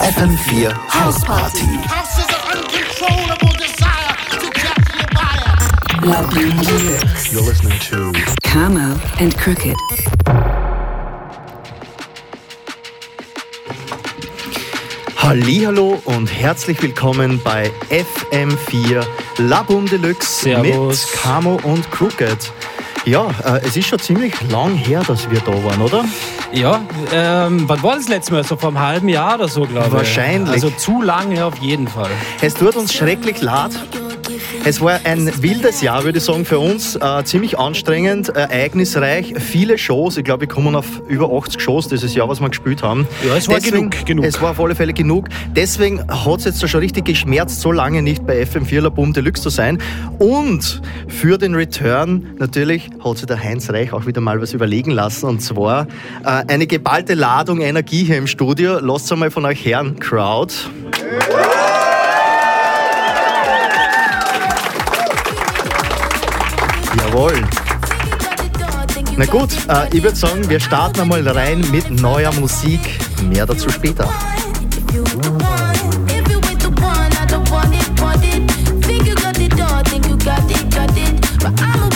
FM4 House Party. House is an uncontrollable desire to capture your buyer. La Boom Deluxe. You're listening to Camo and Crooked. Hallo und herzlich willkommen bei FM4 Labum Deluxe Servus. mit Camo und Crooked. Ja, äh, es ist schon ziemlich lang her, dass wir da waren, oder? Ja, ähm, wann war das letzte Mal? So vor einem halben Jahr oder so, glaube ich. Wahrscheinlich. Also zu lange auf jeden Fall. Es tut uns schrecklich leid. Es war ein wildes Jahr, würde ich sagen, für uns. Äh, ziemlich anstrengend, ereignisreich, viele Shows. Ich glaube, wir kommen auf über 80 Shows dieses Jahr, was wir gespielt haben. Ja, es war genug, genug. Es war auf alle Fälle genug. Deswegen hat es jetzt schon richtig geschmerzt, so lange nicht bei FM4 Labum Deluxe zu sein. Und für den Return natürlich hat sich der Heinz Reich auch wieder mal was überlegen lassen. Und zwar äh, eine geballte Ladung Energie hier im Studio. Lasst einmal von euch hören, Crowd. Jawohl. Na gut, äh, ich würde sagen, wir starten einmal rein mit neuer Musik. Mehr dazu später. So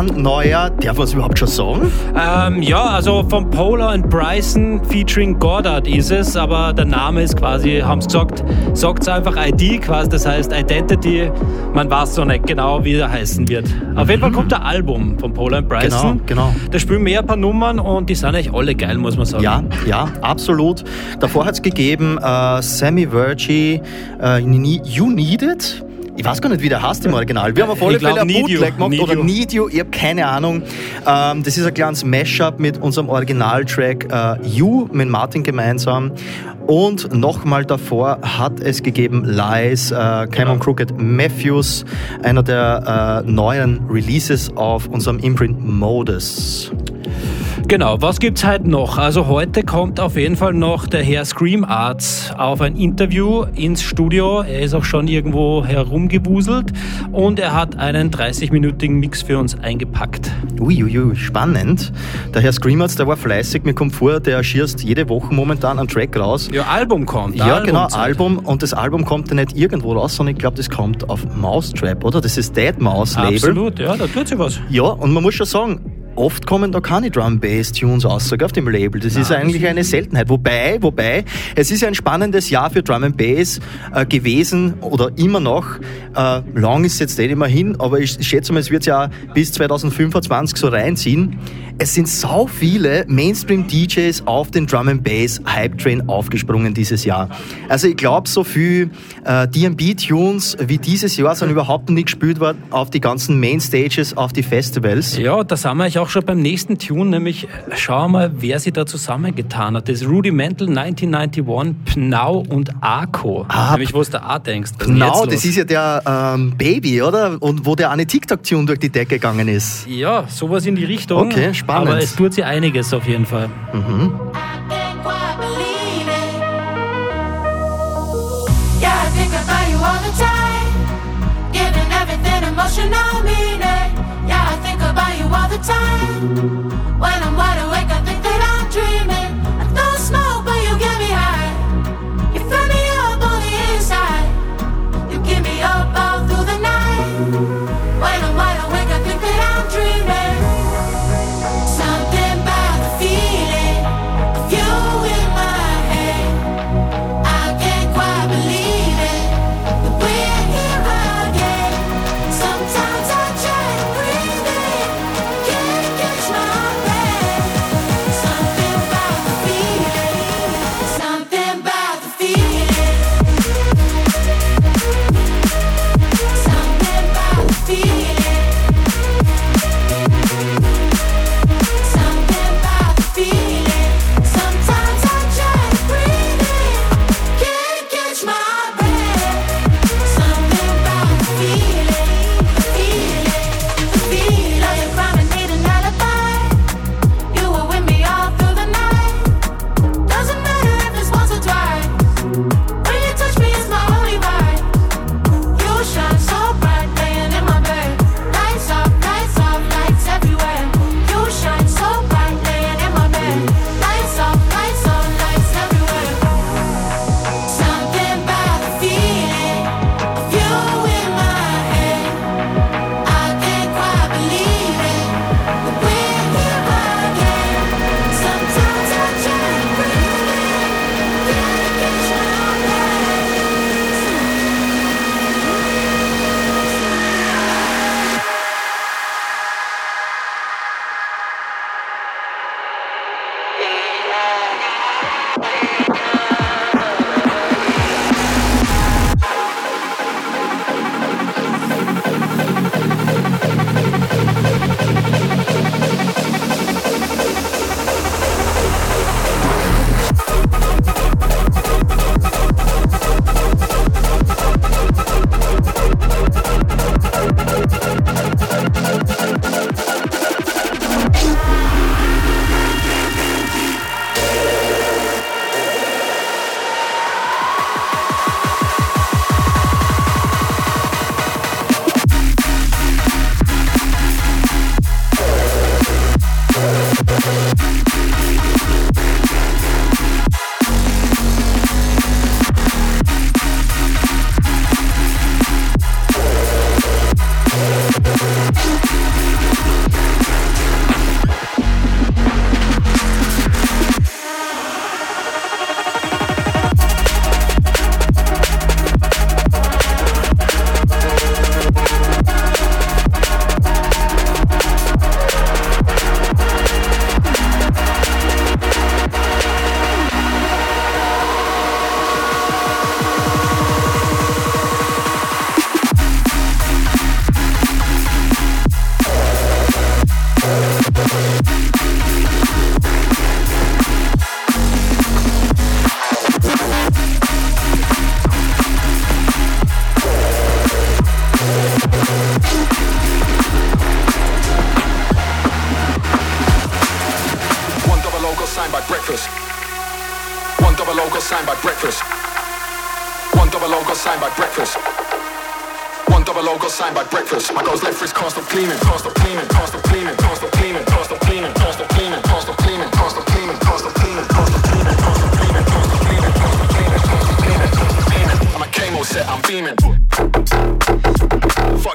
brandneuer, darf man es überhaupt schon sagen? Ähm, ja, also von Polar und Bryson featuring Goddard ist es, aber der Name ist quasi, haben sie gesagt, sagt einfach ID quasi, das heißt Identity. Man weiß noch nicht genau, wie er heißen wird. Auf jeden Fall kommt der Album von Polar und Bryson. Genau, genau. Da spielen mehr ein paar Nummern und die sind eigentlich alle geil, muss man sagen. Ja, ja, absolut. Davor hat es gegeben äh, Sammy Virgie, äh, You Need It. Ich weiß gar nicht, wie der heißt im Original. Wir haben auf alle Fälle ein. Bootleg gemacht Need oder You, ich habe keine Ahnung. Ähm, das ist ein kleines Mashup mit unserem Originaltrack äh, You mit Martin gemeinsam. Und nochmal davor hat es gegeben Lies, äh, Cameron Crooked Matthews, einer der äh, neuen Releases auf unserem Imprint Modus. Genau, was gibt's heute noch? Also heute kommt auf jeden Fall noch der Herr Scream Arts auf ein Interview ins Studio. Er ist auch schon irgendwo herumgewuselt und er hat einen 30-minütigen Mix für uns eingepackt. Uiuiui, spannend. Der Herr Screamerz, der war fleißig. Mir kommt vor, der schießt jede Woche momentan einen Track raus. Ja, Album kommt. Ja, genau, Albumzeit. Album. Und das Album kommt ja nicht irgendwo raus, sondern ich glaube, das kommt auf Mousetrap, oder? Das ist Dead Mouse Label. Absolut, ja, da tut sich was. Ja, und man muss schon sagen, oft kommen da keine Drum-Bass-Tunes sogar auf dem Label. Das ist eigentlich eine Seltenheit. Wobei, wobei, es ist ja ein spannendes Jahr für Drum and Bass äh, gewesen oder immer noch. Äh, lang ist es jetzt nicht immer hin, aber ich, ich schätze mal, es wird ja bis 2025 so reinziehen. Es sind so viele Mainstream-DJs auf den Drum and Bass Hype Train aufgesprungen dieses Jahr. Also ich glaube, so viel äh, D&B-Tunes wie dieses Jahr sind überhaupt nicht gespielt worden auf die ganzen Mainstages, auf die Festivals. Ja, da sind wir eigentlich auch schon beim nächsten Tune, nämlich äh, schau mal, wer sich da zusammengetan hat. Das ist Rudimental 1991, Pnau und Arco. Ah, nämlich, wo du da auch denkst. Genau, jetzt das ist ja der ähm, Baby, oder? Und wo der eine TikTok-Tune durch die Decke gegangen ist. Ja, sowas in die Richtung. Okay, spannend. Aber es tut sich einiges auf jeden Fall. Everything emotional meaning. Yeah, I think about you all the time. When I'm wide awake, I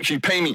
actually pay me.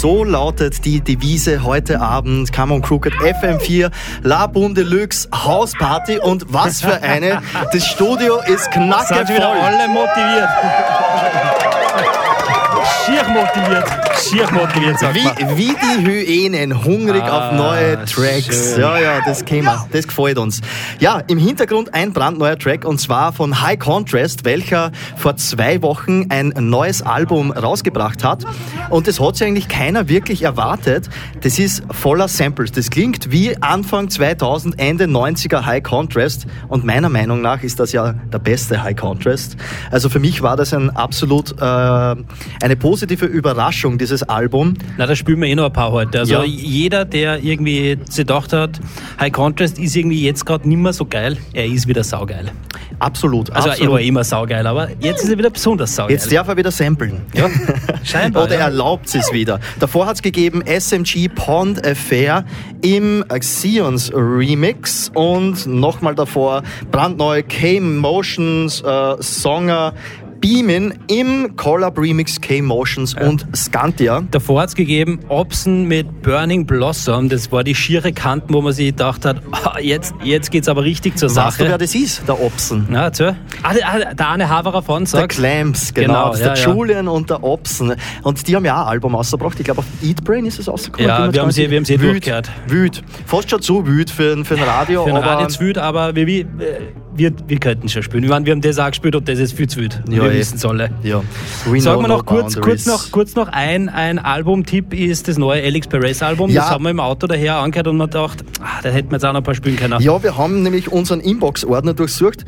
So lautet die Devise heute Abend. Come on Crooked FM4, La Boom Deluxe Hausparty und was für eine. Das Studio ist Sind wieder knackevoll. alle motiviert. Schier motiviert. Schier motiviert, sagt. Wie, wie die Hyänen, hungrig Ah, auf neue Tracks. schön. Ja, ja, das käme, das gefällt uns. Ja, im Hintergrund ein brandneuer Track und zwar von High Contrast, welcher vor zwei Wochen ein neues Album rausgebracht hat. Und das hat sich eigentlich keiner wirklich erwartet. Das ist voller Samples. Das klingt wie Anfang 2000, Ende 90er High Contrast. Und meiner Meinung nach ist das ja der beste High Contrast. Also für mich war das ein absolut äh, eine positive Überraschung, dieses Album. Na, da spielen wir eh noch ein paar heute. Also Ja. jeder, der irgendwie gedacht hat, High Contrast ist irgendwie jetzt gerade nicht mehr so geil, er ist wieder saugeil. Absolut. Also er absolut. war immer saugeil, aber jetzt ist er wieder besonders saugeil. Jetzt darf er wieder samplen. Ja, scheinbar, Oder ja. erlaubt es wieder. Davor hat es gegeben SMG Pond Affair im Xions Remix und nochmal davor brandneu K-Motions äh, Songer Beamin im Collab Remix K-Motions und Scantia. Davor hat es gegeben Obsen mit Burning Blossom. Das war die schiere Kanten, wo man sich gedacht hat, ah, jetzt, jetzt geht's aber richtig zur Weißt du, wer Sache. das ist? Der Obsen. Na, erzähl. Ah, der, ah, der Arne Haverer von Der sagt. Clamps, genau. Genau, ist ja, der ja. Julian und der Obsen. Und die haben ja auch ein Album ausgebracht. Ich glaube, auf Eat Brain ist es rausgekommen. Ja, wir haben sie- wir haben sie wüt, durchgehört. Wüt. Fast schon zu wüt für, ein- für ein Radio. Für ein aber Radio zu wüt, aber wie, wie, äh, wir, wir könnten schon spielen. Ich meine, wir haben das auch gespielt und das ist viel zu wild. Ja, wir eh. wissen es alle. Ja. We Sagen wir no noch kurz, kurz noch, kurz noch ein, ein Albumtipp ist das neue Alex Perez Album. Ja. Das haben wir im Auto daher angehört und man gedacht, ah, da hätten wir jetzt auch noch ein paar spielen können. Ja, wir haben nämlich unseren Inbox-Ordner durchsucht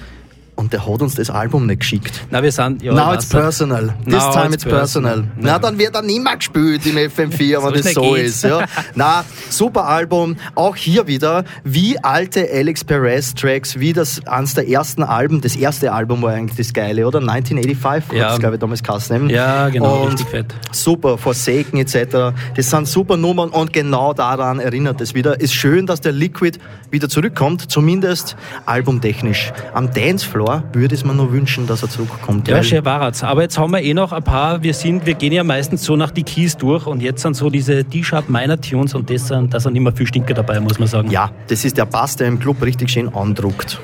und der hat uns das Album nicht geschickt. Na, wir sind, ja, Now it's personal. This Now time it's personal. personal. Na, dann wird er nimmer gespielt im FM4, wenn das so geht's. ist. Ja. Na, super Album. Auch hier wieder, wie alte Alex Perez Tracks, wie das eines der ersten Alben, das erste Album war eigentlich das Geile, oder? 1985 Ja. es, glaube ich, damals geheißen. Ja, genau, Und richtig fett. Super, Forsaken etc. Das sind super Nummern und genau daran erinnert es wieder. Ist schön, dass der Liquid wieder zurückkommt, zumindest albumtechnisch. Am Dancefloor würde es mir nur wünschen, dass er zurückkommt. Ja, schön war's. Aber jetzt haben wir eh noch ein paar, wir sind, wir gehen ja meistens so nach die Keys durch und jetzt sind so diese D-Sharp Minor Tunes und das sind, da sind immer viel Stinker dabei, muss man sagen. Ja, das ist der Bass, der im Club richtig schön andruckt.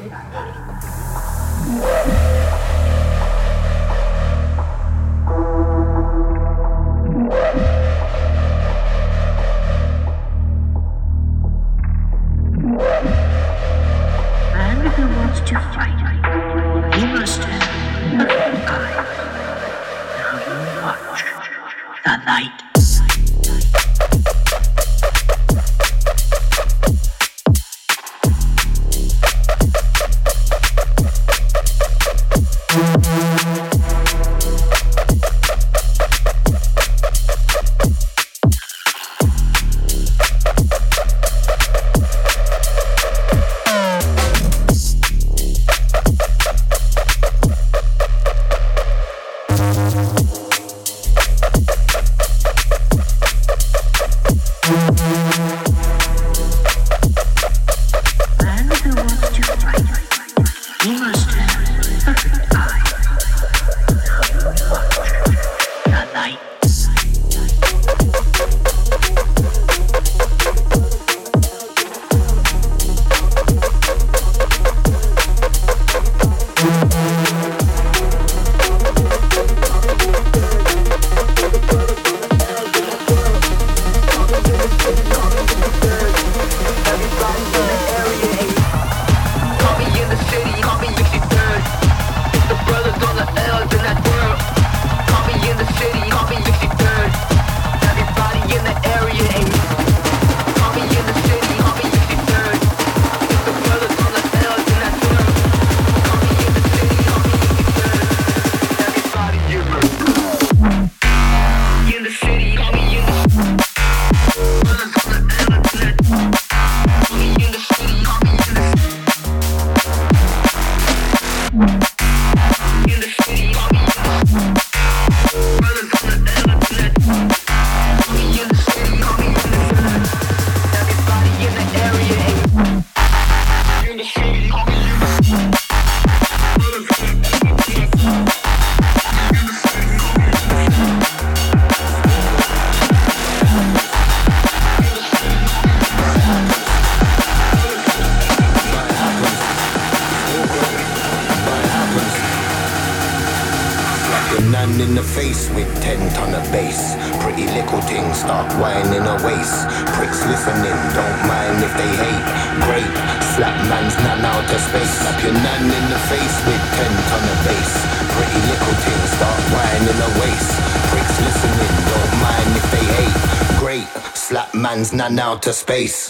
Nan out of space.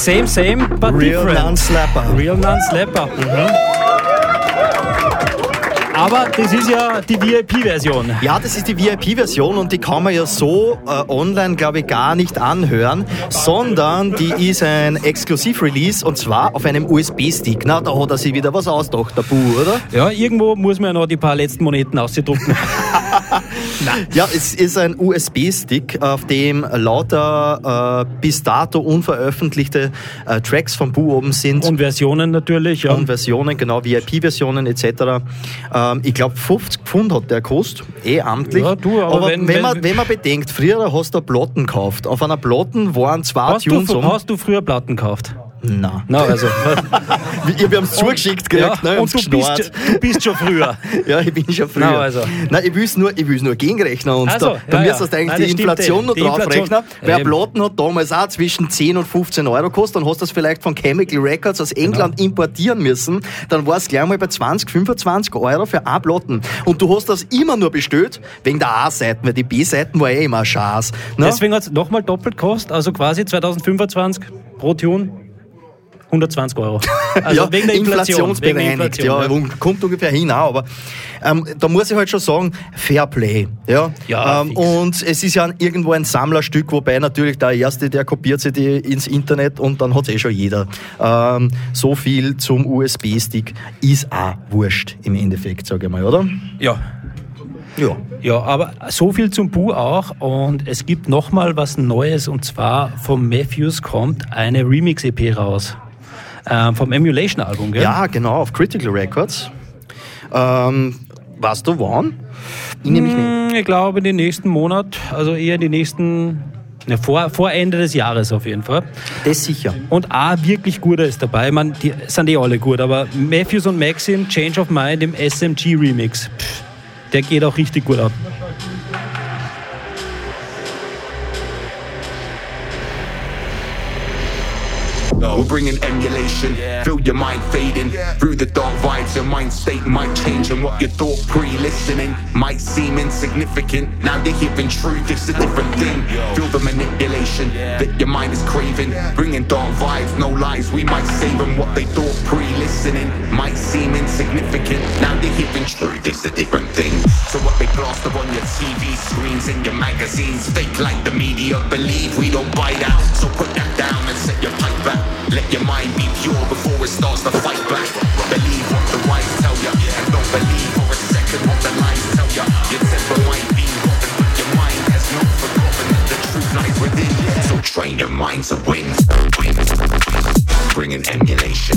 Same, same, but Real different. Non-Slapper. Real Non-Slapper. Mhm. Aber das ist ja die VIP-Version. Ja, das ist die VIP-Version und die kann man ja so äh, online, glaube ich, gar nicht anhören, sondern die ist ein Exklusiv-Release und zwar auf einem USB-Stick. Na, da hat er sich wieder was ausgedacht, der Bu, oder? Ja, irgendwo muss man ja noch die paar letzten Moneten Ja, es ist ein USB-Stick, auf dem lauter äh, bis dato unveröffentlichte äh, Tracks von Bu oben sind. Und Versionen natürlich, ja. und Versionen, genau, VIP-Versionen etc. Ähm, ich glaube, 50 Pfund hat der gekostet, eh amtlich. Ja, du, aber wenn, wenn- man, wenn- wenn man bedenkt, früher hast du Platten gekauft. Auf einer Platten waren zwei Hast du, Tunes um. hast du früher Platten gekauft? Nein. Na, also. Wir, wir haben es zugeschickt gekriegt, ja, ne, und du bist, du bist schon früher. Ja, ich bin schon früher. Na, also. Nein, ich will es nur, ich will's nur gegenrechnen. Und Ach so, da, da ja, müsstest ja. du eigentlich Nein, die Inflation noch draufrechnen. Weil ein. Platten hat damals auch zwischen 10 und 15 Euro gekostet. Dann hast du das vielleicht von Chemical Records aus England Genau. importieren müssen. Dann war es gleich mal bei 20, 25 Euro für eine Platten. Und du hast das immer nur bestellt wegen der A-Seiten, weil die B-Seiten war eh immer ein Schatz. Ne? Deswegen hat es nochmal doppelt gekostet, also quasi 2025 pro Tune 120 Euro. Also ja, wegen der Inflation. Wegen der inflationsbereinigt, Inflation, ja, kommt ungefähr hin, auch, aber ähm, da muss ich halt schon sagen, Fair Play. Ja, Ja, ähm, und es ist ja irgendwo ein Sammlerstück, wobei natürlich der Erste, der kopiert sich die ins Internet und dann hat es eh schon jeder. Ähm, so viel zum USB-Stick ist auch wurscht im Endeffekt, sage ich mal, oder? Ja. Ja. Ja, aber so viel zum Bu auch. Und es gibt nochmal was Neues und zwar vom Matthews kommt eine Remix-EP raus. Ähm, vom Emulation-Album, gell? Ja, genau, auf Critical Records. Ähm, weißt du wann? Ich nehme mich nicht. Hm, Ich glaube, den nächsten Monat, also eher die nächsten, ne, vor, vor Ende des Jahres auf jeden Fall. Das sicher. Und A, wirklich guter ist dabei. Man, die sind eh alle gut, aber Matthews und Maxim, Change of Mind im SMG Remix, pff, der geht auch richtig gut ab. We're bringing emulation, feel your mind fading through the dark vibes. Your mind state might change, and what you thought pre-listening might seem insignificant. Now you're hearing truth, it's a different thing. Feel the manipulation that your mind is craving, bringing dark vibes, no lies. We might save them what they thought pre-listening might seem insignificant. Now you're hearing truth, it's a different thing. So what they plaster on your TV screens and your magazines, fake like the media believe we don't buy that. So put that down and set your pipe back. Let your mind be pure before it starts to fight back. Believe what the wise tell ya, and don't believe for a second what the lies tell ya. Your temper might be rotten, but your mind has not forgotten that the truth lies within. So train your mind to win. Bringing emulation.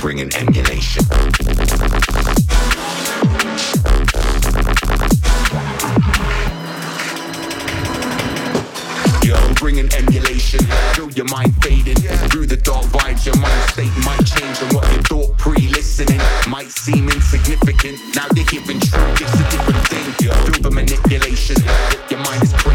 Bring Bringing emulation. Your mind fading through the dark vibes. Your mind state might change, and what you thought pre-listening might seem insignificant. Now they're hearing truth, it's a different thing. Feel the manipulation your mind is.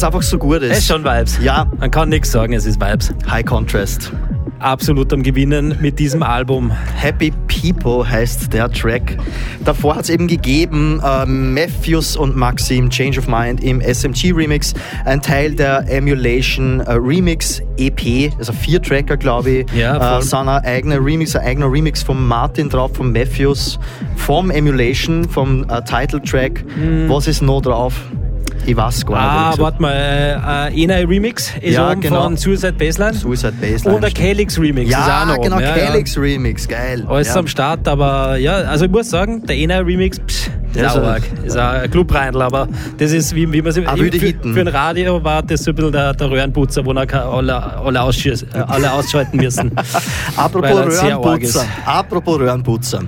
Es einfach so gut ist. Es ist schon Vibes. Ja. Man kann nichts sagen, es ist Vibes. High Contrast. Absolut am Gewinnen mit diesem Album. Happy People heißt der Track. Davor hat es eben gegeben äh, Matthews und Maxim Change of Mind im SMG Remix, ein Teil der Emulation äh, Remix EP, also vier Tracker glaube ich, Ja, äh, sind ein eigener Remix, ein eigener Remix von Martin drauf, von Matthews, vom Emulation, vom äh, Title Track. Was ist noch drauf? Ich weiß gar nicht. Ah, ehrlich gesagt. warte mal, äh, Enei Remix ist Ja, oben genau. von Suicide Baseline. Suicide Baseline. Und der Calyx Remix ist auch ja, noch genau, oben. Ja, Calyx Remix, geil. Ja. Alles ja. am Start, aber ja, also ich muss sagen, der Enei Remix, psch, das ist Ja, auch arg. Ist auch ein Clubreindl, aber das ist, wie, wie man sich Ah, für, für ein Radio war das so ein bisschen der, der Röhrenputzer, wo er alle, alle, äh, ausschalten müssen. Apropos er Röhrenputzer. Apropos Röhrenputzer.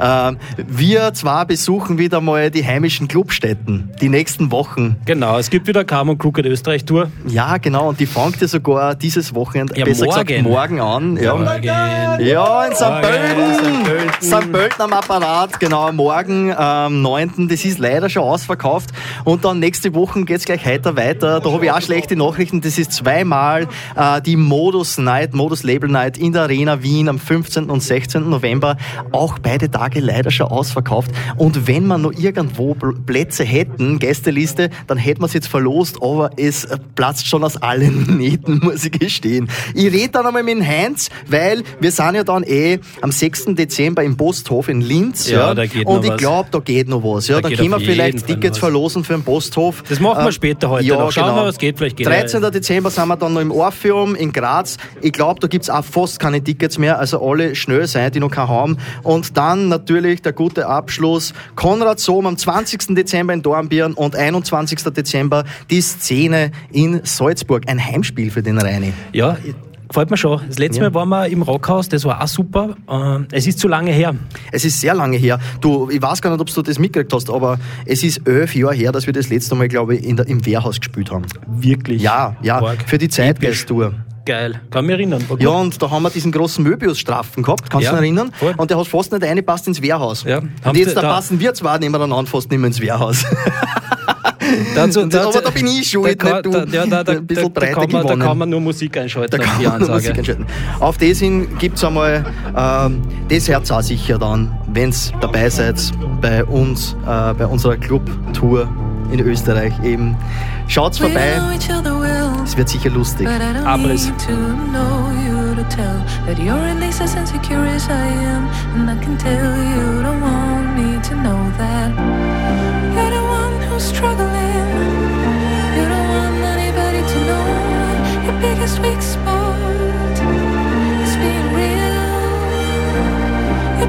Ähm, wir zwar besuchen wieder mal die heimischen Clubstätten. Die nächsten Wochen. Genau, es gibt wieder Cam und Crooked Österreich Tour. Ja, genau. Und die fängt ja sogar dieses Wochenende, Ja, besser morgen. gesagt morgen an. Ja, Morgen. ja in St. Pölten. St. Pölten. St. Pölten am Apparat, genau, morgen am 9. Das ist leider schon ausverkauft. Und dann nächste Woche geht's gleich heiter weiter. Da habe ich auch schlechte Nachrichten. Das ist zweimal äh, die Modus Night, Modus Label Night in der Arena Wien am 15. und 16. November. Auch beide Tage leider schon ausverkauft. Und wenn wir noch irgendwo Pl- Plätze hätten, Gästeliste, dann hätten wir es jetzt verlost, aber es platzt schon aus allen Nähten, muss ich gestehen. Ich rede dann einmal mit Heinz, weil wir sind ja dann eh am 6. Dezember im Posthof in Linz. Ja, da geht Und noch ich glaube, da geht noch was. Ja, Da da geht können wir vielleicht Tickets verlosen für den Posthof. Das machen wir Ähm, später heute ja, noch. Schauen genau. wir, was geht. Vielleicht geht 13. Dezember sind wir dann noch im Orpheum in Graz. Ich glaube, da gibt's auch fast keine Tickets mehr. Also alle schnell sein, die noch keine haben. Und dann natürlich der gute Abschluss. Konrad Sohm am 20. Dezember in Dornbirn und 21. Dezember die Szene in Salzburg. Ein Heimspiel für den Reini. Ja, gefällt mir schon. Das letzte Ja. Mal waren wir im Rockhaus, das war auch super. Ähm, Es ist zu lange her. Es ist sehr lange her. Du, ich weiß gar nicht, ob du das mitgekriegt hast, aber es ist elf Jahre her, dass wir das letzte Mal, glaube ich, in der, im Wehrhaus gespielt haben. Wirklich. Ja, ja, Arg. für die Zeitgeist-Tour. Geil. Kann mich erinnern. Gut. Ja, und da haben wir diesen großen Möbius-Strafen gehabt, kannst du Ja, dich erinnern? voll. Und der hat fast nicht reingepasst ins Wehrhaus. Ja. Und jetzt da da- passen wir zwar nebeneinander fast nicht mehr ins Wehrhaus. Dazu, Und- aber da bin ich schuld, da, nicht du. Da, ja, da, da, Ein bisschen da, da, kann man, da kann man nur Musik einschalten Da auf kann man. Musik entscheiden. Auf das hin gibt es einmal ähm, das Herz auch sicher dann, wenn ihr dabei seid bei uns, äh, bei unserer Club-Tour in Österreich eben. Schaut vorbei, es wird sicher lustig. Abriss. tell that you're at least as insecure as I am. And I can tell you don't want me to know that.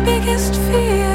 Biggest fear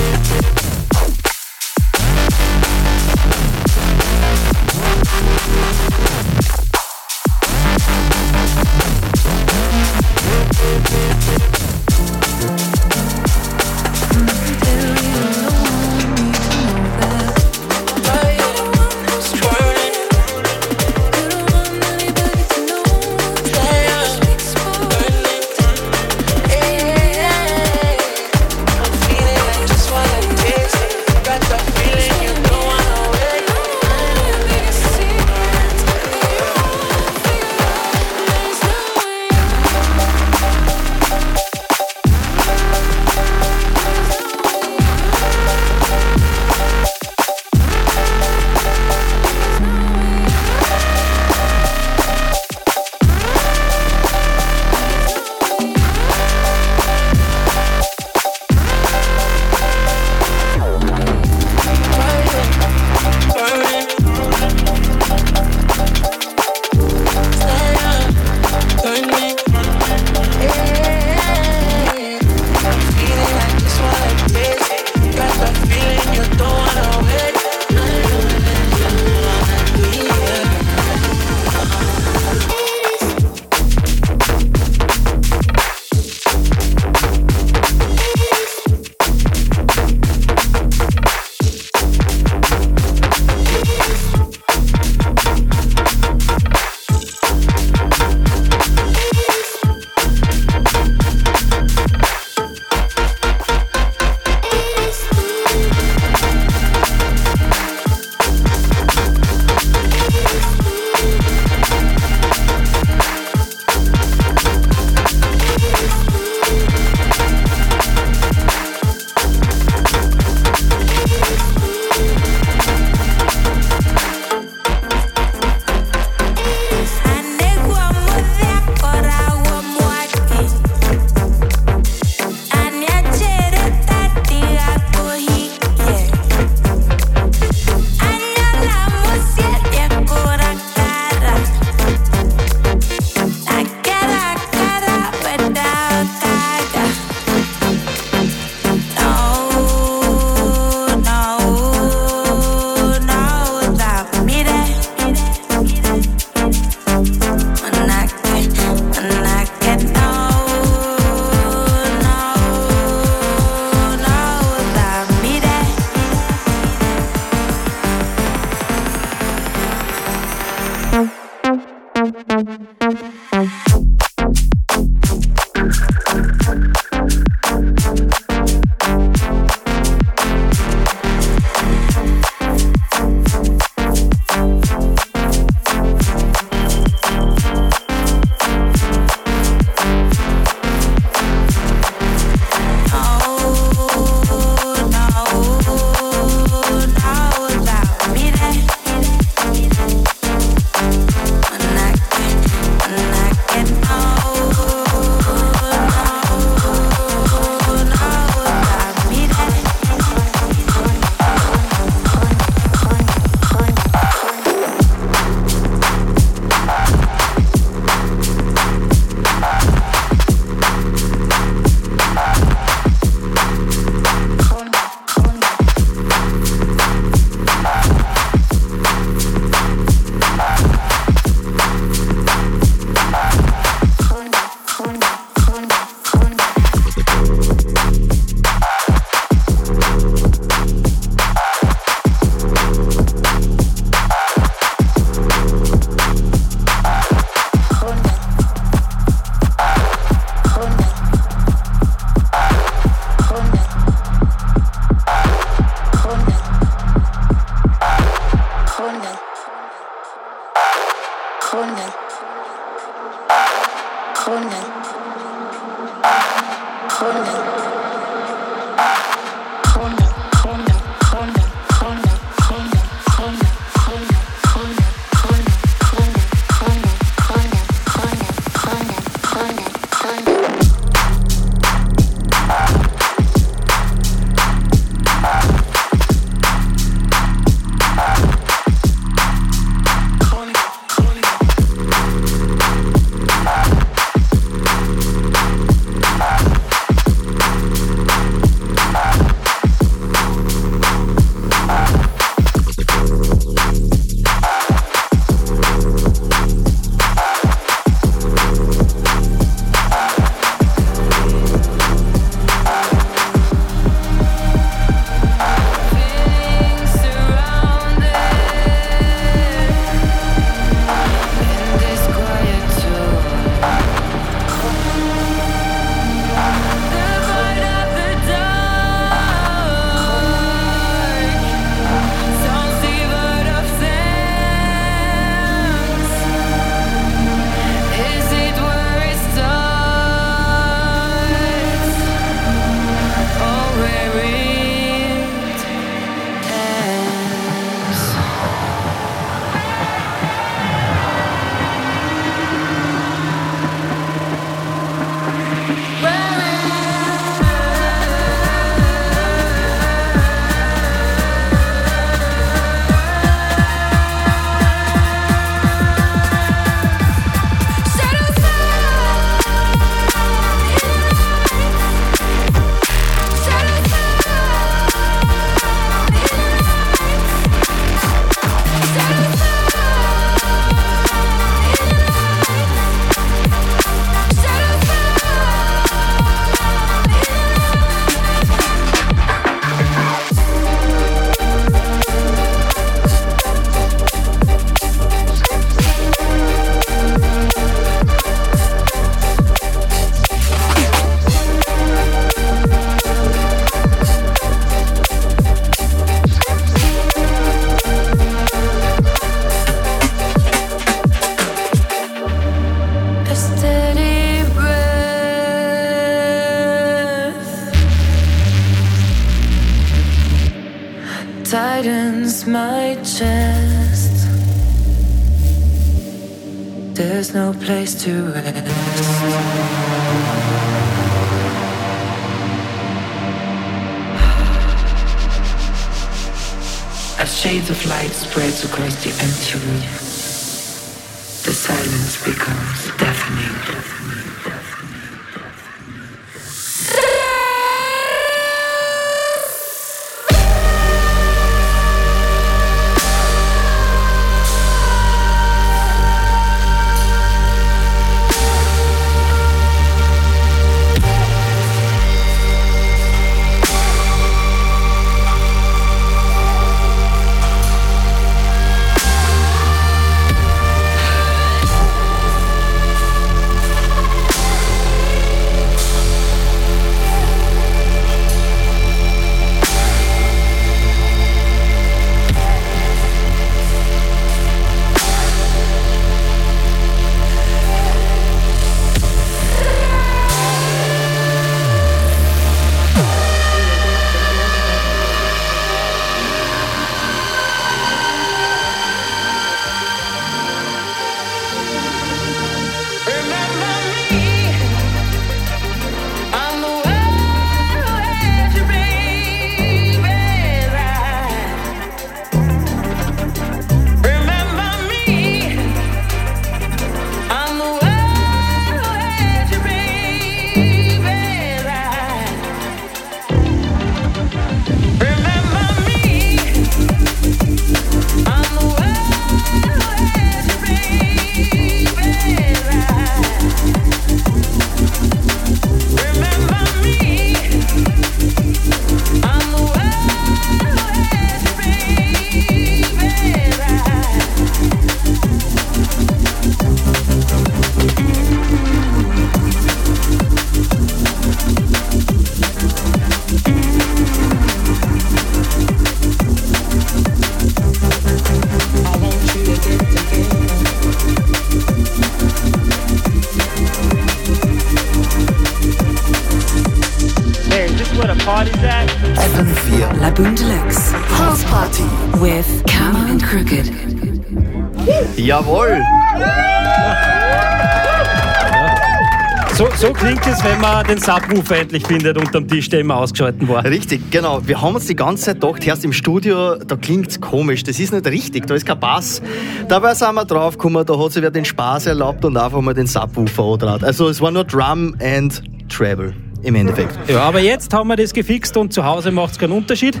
den Subwoofer endlich findet unterm Tisch, der immer ausgeschalten war. Richtig, genau. Wir haben uns die ganze Zeit gedacht, erst im Studio, da klingt's komisch, das ist nicht richtig, da ist kein Bass. Dabei sind wir draufgekommen, da hat sich wer den Spaß erlaubt und einfach mal den Subwoofer angetraut. Also es war nur Drum and Treble im Endeffekt. Ja, aber jetzt haben wir das gefixt und zu Hause macht es keinen Unterschied.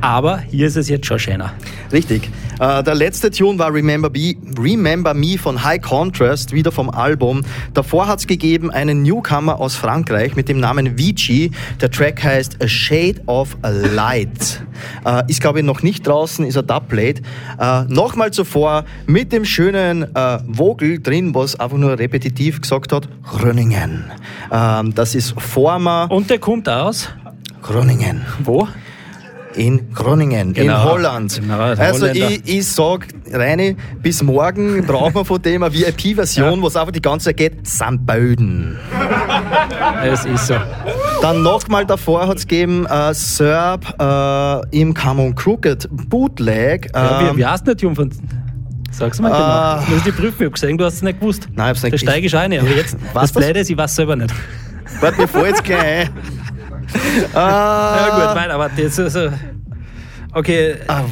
Aber hier ist es jetzt schon schöner. Richtig. Äh, der letzte Tune war Remember Me, Remember Me von High Contrast, wieder vom Album. Davor hat es gegeben einen Newcomer aus Frankreich mit dem Namen Vici. Der Track heißt A Shade of Light. Äh, ist, glaube ich, noch nicht draußen, ist ein Dubplate. Äh, Nochmal zuvor mit dem schönen äh, Vogel drin, was einfach nur repetitiv gesagt hat, Groningen. Ähm, das ist Former Und der kommt aus. Groningen. Wo? In Groningen, Genau. in Holland. Genau, also Holländer. ich, ich sag, Reini, bis morgen brauchen wir von dem eine VIP-Version, was einfach die ganze Zeit geht, St. Böden. Es ist so. Dann nochmal davor hat es gegeben äh, Serb äh, im Come on Crooked Bootleg. Ja, ähm, wie, wie heißt denn der Tune von. Sag's mal Ah. genau. Du musst die prüfen, ich hab gesehen, du hast es nicht gewusst. Nein, ich hab's nicht Da steige ich ein, aber jetzt. Was das das? Blöde ist, ich weiß selber nicht. Warte, mir fällt jetzt gleich ein. Ja, Ah, gut, nein, aber das ist. äh, Okay, ah,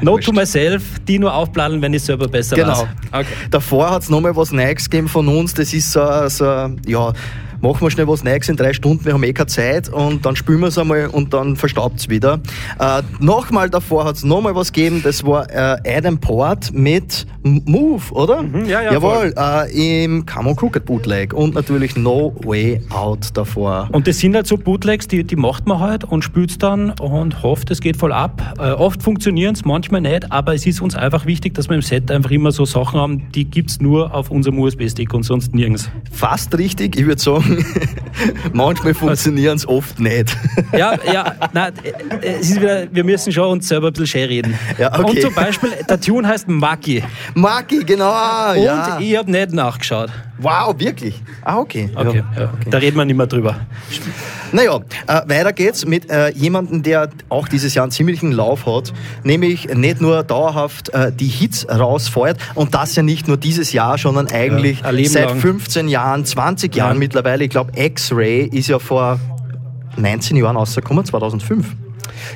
Note to myself, die nur aufplanen, wenn ich selber besser Genau. weiß. Okay. Davor hat es nochmal was Neues gegeben von uns. Das ist so, so ja, machen wir schnell was Neues in drei Stunden, wir haben eh keine Zeit und dann spielen wir es einmal und dann verstaubt es wieder. Äh, nochmal davor hat es nochmal was gegeben, das war äh, Adam Port mit Move, oder? Mhm, ja, ja, Jawohl, äh, im Come on Crooked Bootleg und natürlich No Way Out davor. Und das sind halt so Bootlegs, die, die macht man halt und spielt dann und hofft, es geht voll ab. Äh, oft funktionieren es, manchmal nicht, aber es ist uns einfach wichtig, dass wir im Set einfach immer so Sachen haben, die gibt's nur auf unserem USB-Stick und sonst nirgends. Fast richtig, ich würde sagen, Manchmal funktionieren es oft nicht. Ja, ja, nein, äh, es ist wieder, wir müssen schon uns selber ein bisschen schön reden. Ja, okay. Und zum Beispiel, der Tune heißt Maki. Maki, genau. Und ja. ich habe nicht nachgeschaut. Wow, wirklich? Ah, okay. Okay, ja, da reden wir nicht mehr drüber. Naja, äh, weiter geht's mit äh, jemandem, der auch dieses Jahr einen ziemlichen Lauf hat, nämlich nicht nur dauerhaft äh, die Hits rausfeuert und das ja nicht nur dieses Jahr, sondern eigentlich Ja, seit lang. 15 Jahren, 20 Jahren Ja. Mittlerweile. Ich glaube, X-Ray ist ja vor 19 Jahren rausgekommen, 2005.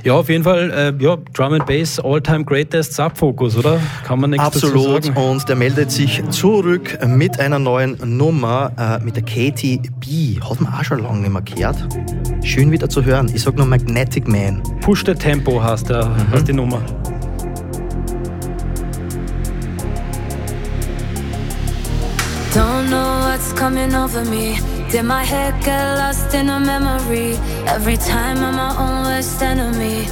Ja, auf jeden Fall, äh, ja, Drum and Bass, All-Time Greatest Subfocus, oder? Kann man nichts dazu Absolut. sagen. Und der meldet sich zurück mit einer neuen Nummer, äh, mit der Katie B. Hat man auch schon lange nicht mehr gehört. Schön wieder zu hören. Ich sag nur Magnetic Man. Push the Tempo heißt, der, Mhm. heißt die Nummer. What's coming over me. Did my head get lost in a memory? Every time I'm my own worst enemy.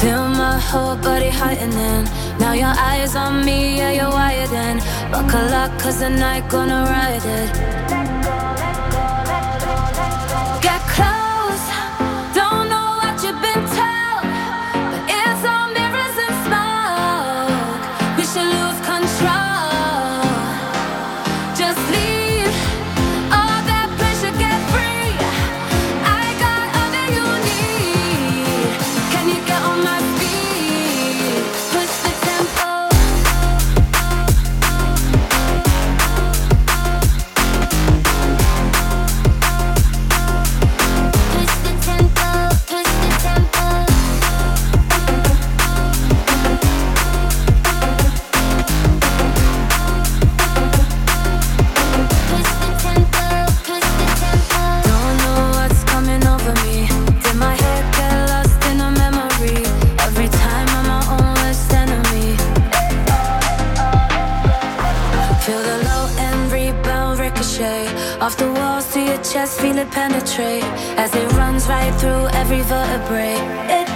Feel my whole body heightening. Now your eyes on me, yeah, you're wired in. Buckle up, cause the night gonna ride it. Chest, feel it penetrate as it runs right through every vertebrae. It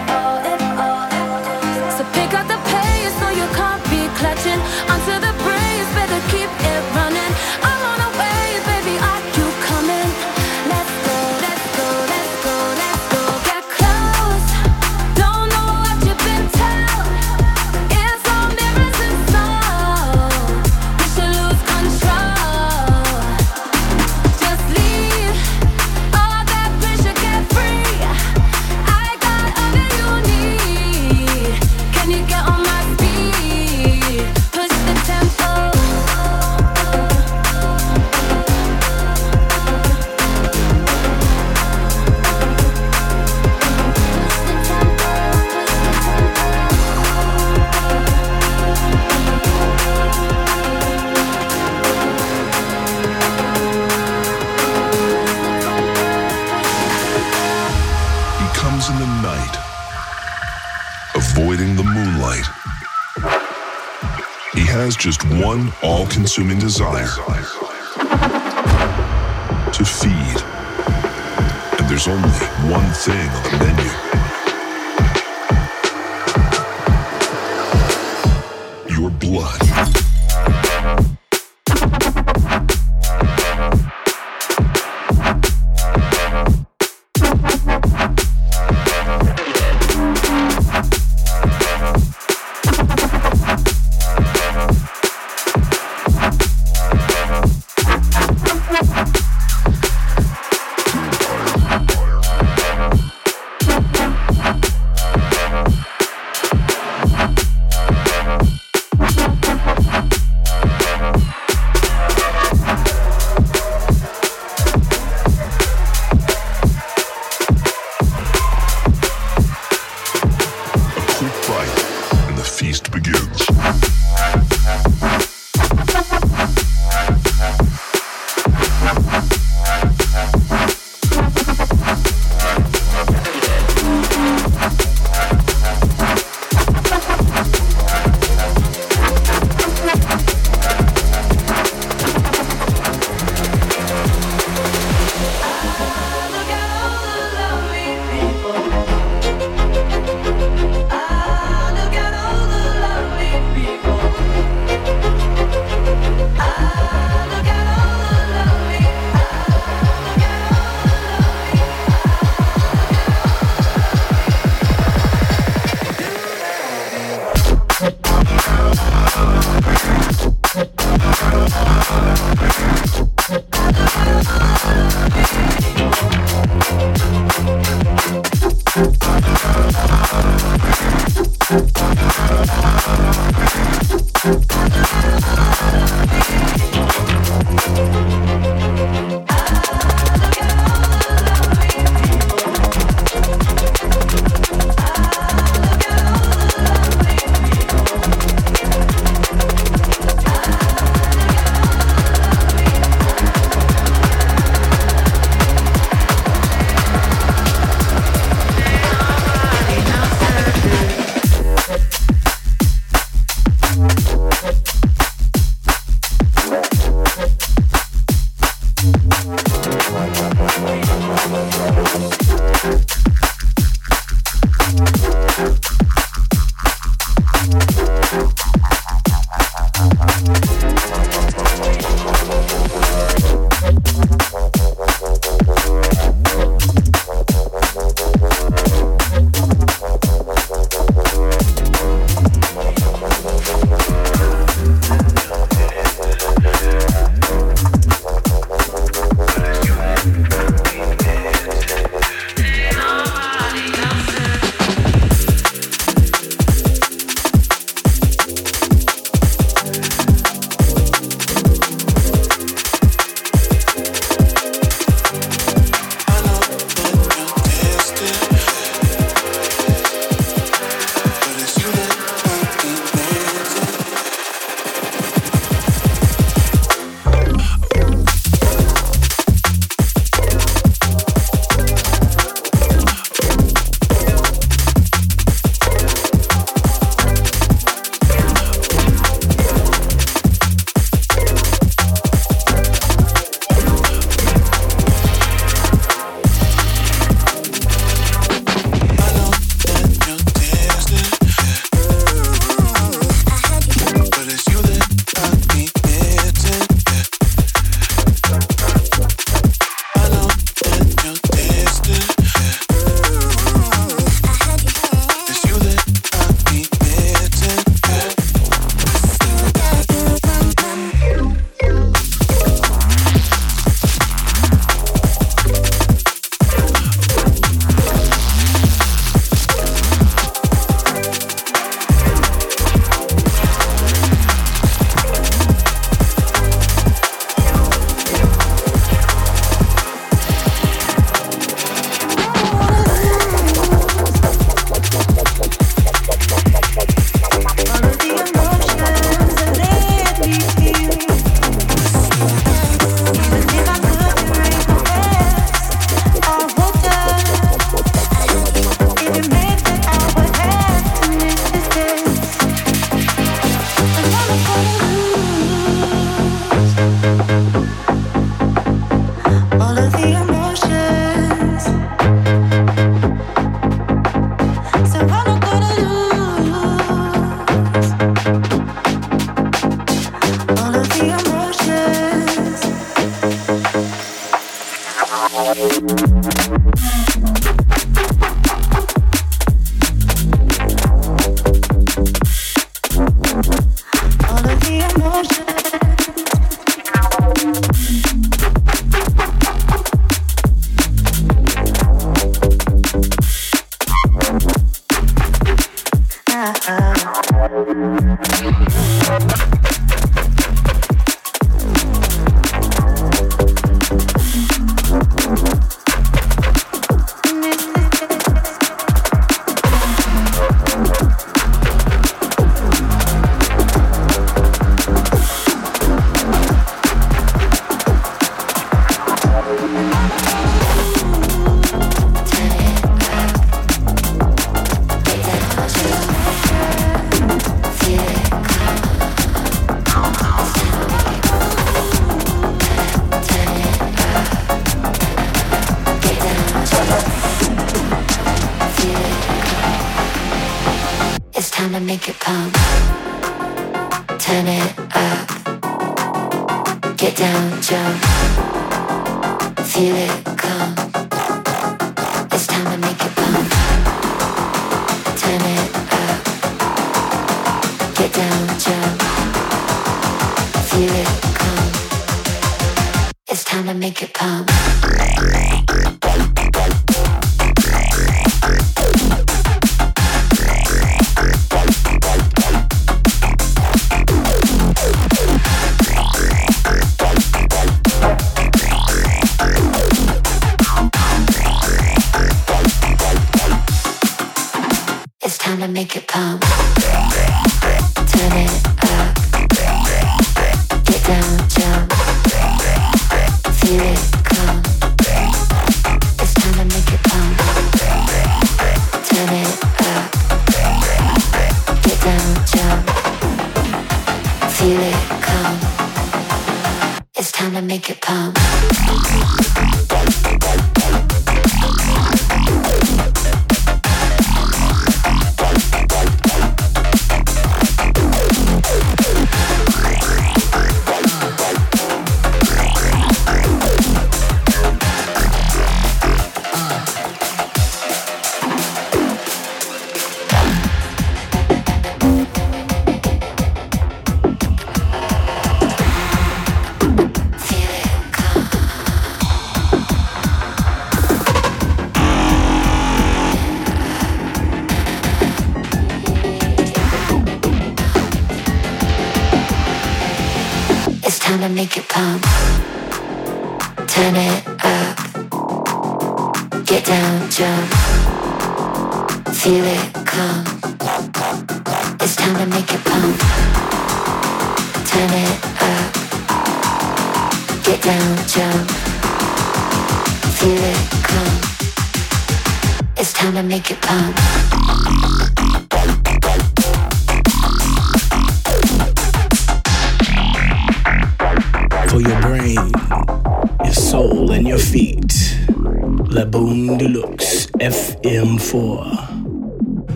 just one all consuming desire to feed. And there's only one thing on the menu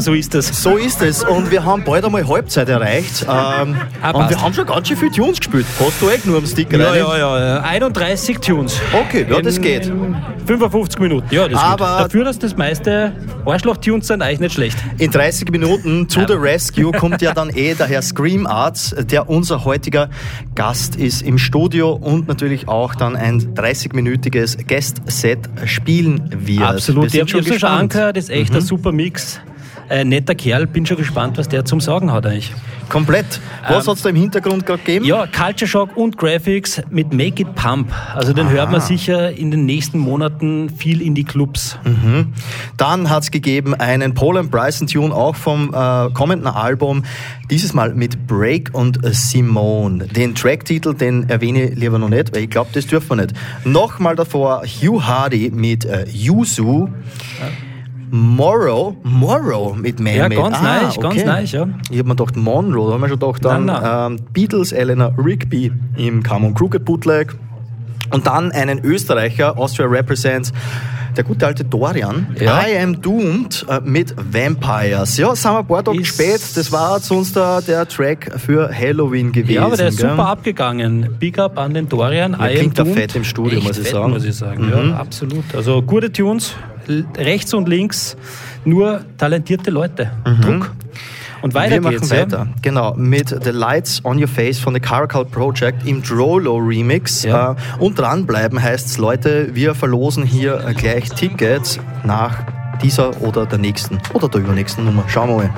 So ist das. So ist es. Und wir haben bald einmal Halbzeit erreicht. Ähm, Ah, und wir haben schon ganz schön viele Tunes gespielt. Hast du echt nur am Stick Ja, rein? ja, ja, ja. 31 Tunes. Okay, ja, das In geht. 55 Minuten, ja, das Aber- geht. Dafür, dass das meiste Arschloch-Tunes sind, eigentlich nicht schlecht. In 30 Minuten zu The Rescue kommt ja dann eh der Herr Scream Arts, der unser heutiger Gast ist im Studio und natürlich auch dann ein 30-minütiges Guest-Set spielen wird. Absolut. Wir sind schon, gespannt. angehört, das ist echt ein super Mix. Ein netter Kerl, bin schon gespannt, was der zum Sagen hat eigentlich. Komplett. Was Ähm, hat's da im Hintergrund gerade gegeben? Ja, Culture Shock und Graphics mit Make It Pump. Also den hört man sicher in den nächsten Monaten viel in die Clubs. Mhm. Dann hat's gegeben einen Paul Bryson Tune auch vom äh, kommenden Album, dieses Mal mit Break und äh, Simone. Den Tracktitel, den erwähne ich lieber noch nicht, weil ich glaube, das dürfen wir nicht. Nochmal davor Hugh Hardy mit äh, Yuzu. Morrow, Morrow mit Man Ja, ganz nice, ganz nice, ja. Ich habe mir gedacht, Monroe, da haben wir schon gedacht, dann Nein, Ähm, Beatles, Eleanor Rigby im Come on Crooked Bootleg. Und dann einen Österreicher, Austria Represents, der gute alte Dorian, Ja. I Am Doomed äh, mit Vampires. Ja, sind wir ein paar Tage spät, das war sonst der, der Track für Halloween gewesen. Ja, aber der ist gell? super abgegangen. Big up an den Dorian. Ja, I am klingt da doomed. fett im Studio, Echt muss ich fett, sagen. muss ich sagen. Mhm. Ja, absolut. Also gute Tunes, rechts und links, nur talentierte Leute. Druck. Und weiter Mhm. Wir machen geht's. weiter, genau, mit The Lights on Your Face von The Caracal Project im Drolo Remix. Ja. Äh, und dranbleiben heißt's, Leute, wir verlosen hier äh, gleich Tickets nach dieser oder der nächsten oder der übernächsten Nummer. Schauen wir mal.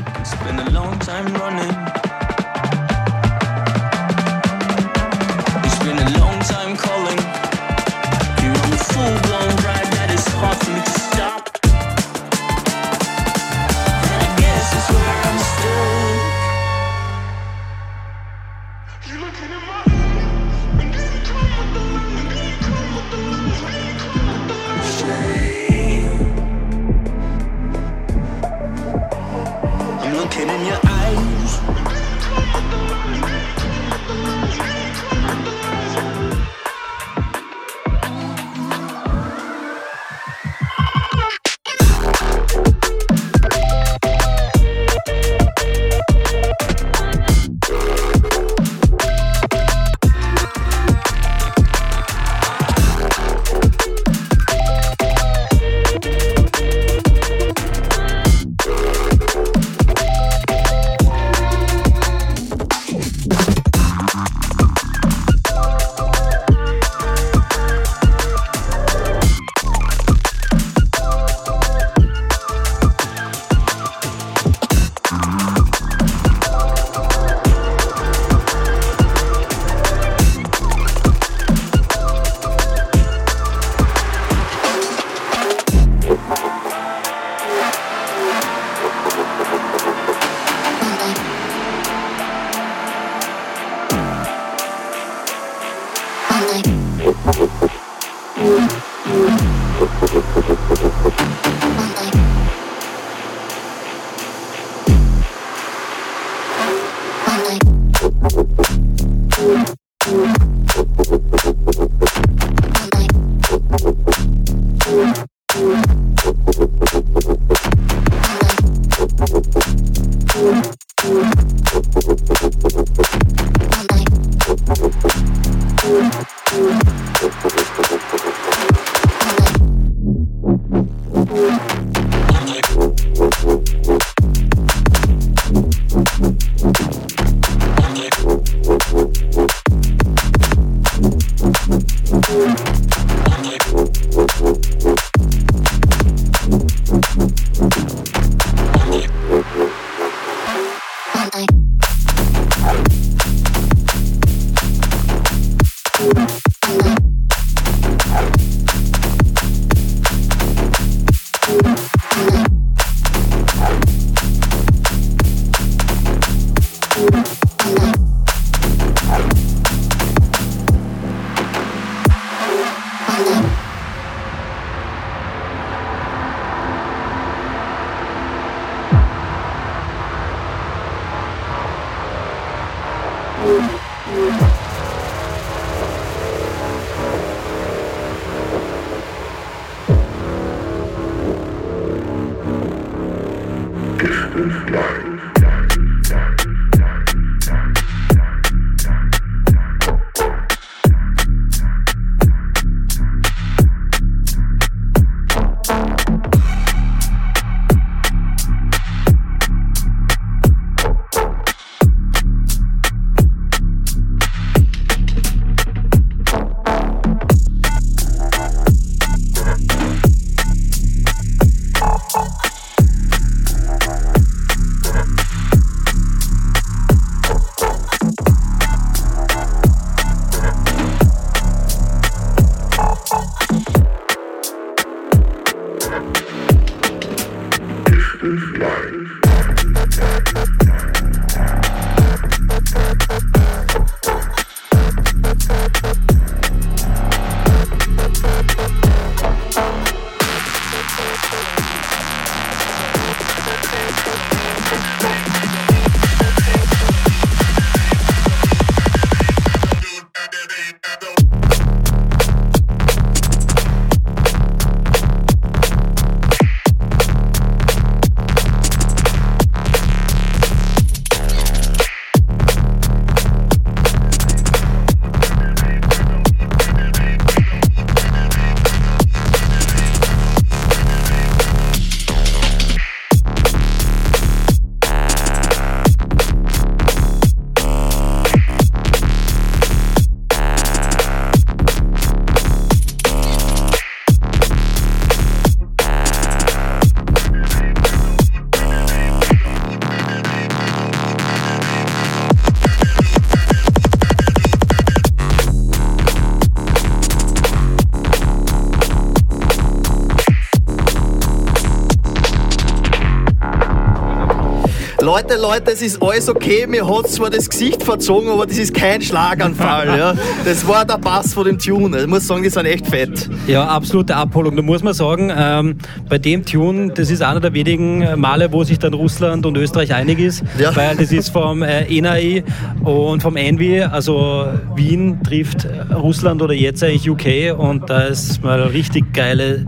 Leute, Leute, es ist alles okay. Mir hat zwar das Gesicht verzogen, aber das ist kein Schlaganfall. ja. Das war der Bass von dem Tune. Ich muss sagen, die sind echt fett. Ja, absolute Abholung. Da muss man sagen, ähm, bei dem Tune, das ist einer der wenigen Male, wo sich dann Russland und Österreich einig ist, Ja. weil das ist vom äh, NAI und vom Envy, also Wien trifft Russland oder jetzt eigentlich UK und da ist mal richtig geile,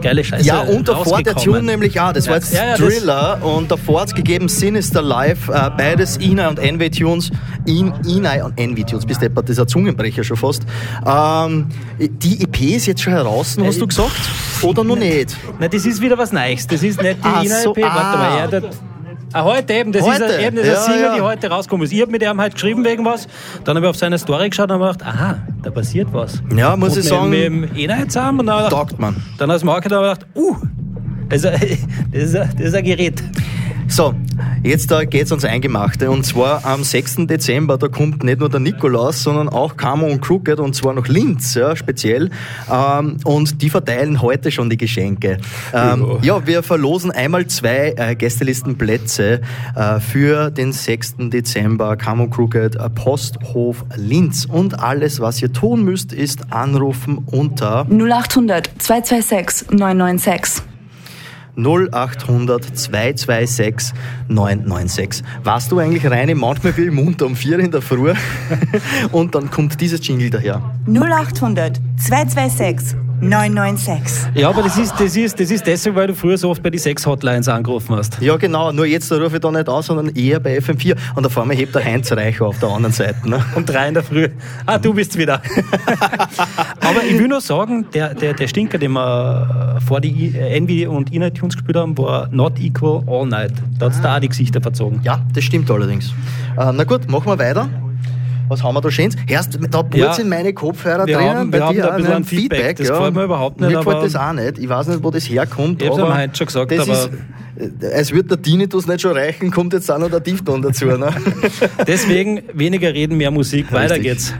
geile Scheiße Ja, und davor der. Tune nämlich auch. Das war jetzt Ja, ja, das- Thriller und davor hat es gegeben Sinister Live, äh, beides Ina und Envy Tunes. In, Ina und Envy Tunes, bis deppert, das ist ein Zungenbrecher schon fast. Ähm, die EP ist jetzt schon heraus, hast du gesagt? Oder noch nicht? Nein, das ist wieder was Neues. Das ist nicht die Ach Ina so. Warte ah. mal, ja, der, ah, heute eben, das Heute? ist, ein, eben, das ist Ja, eine Single, ja. die heute rauskommt. ist. Ich habe mit ihm halt geschrieben wegen was, dann habe ich auf seine Story geschaut und habe gedacht, aha, passiert was. Ja, muss und ich sagen, Mit dem haben und dann taugt man. Dann aus dem Market habe ich gedacht, uh, das ist, ein, das, ist ein, das ist ein Gerät. So, jetzt da geht's ans Eingemachte. Und zwar am 6. Dezember, da kommt nicht nur der Nikolaus, sondern auch Camo und Crooked und zwar noch Linz, ja, speziell. Ähm, und die verteilen heute schon die Geschenke. Ähm, ja, wir verlosen einmal zwei äh, Gästelistenplätze äh, für den 6. Dezember Camo Crooked äh, Posthof Linz. Und alles, was ihr tun müsst, ist anrufen unter 0800 226 996. 0800 226 996. Warst du eigentlich rein? Bin ich munter um vier in der Früh und dann kommt dieses Jingle daher. 0800 226 996. Ja, aber das ist, das, ist, das ist deswegen, weil du früher so oft bei die Sex-Hotlines angerufen hast. Ja, genau. Nur jetzt rufe ich da nicht an, sondern eher bei FM4. Und da vorne hebt der Heinz Reicher auf der anderen Seite. Ne? Um drei in der Früh. Ah, du bist wieder. Aber ich will nur sagen, der, der, der Stinker, den wir vor die Envy und Inner Tunes gespielt haben, war Not Equal All Night. Da hat es da auch die Gesichter verzogen. Ja, das stimmt allerdings. Äh, na gut, machen wir weiter. Was haben wir da Schönes? Hörst, da purzeln Ja. meine Kopfhörer Wir drinnen. haben- bei wir haben dir da ein auch, bisschen ein Feedback. Das ja. gefällt mir überhaupt nicht, Mir gefällt das auch nicht. Ich weiß nicht, wo das herkommt. Ich am Heinz schon gesagt, aber- ist, äh, als würde der Tinnitus nicht schon reichen, kommt jetzt auch noch der Tiefton dazu. Ne? Deswegen weniger reden, mehr Musik. Weiter Richtig. geht's.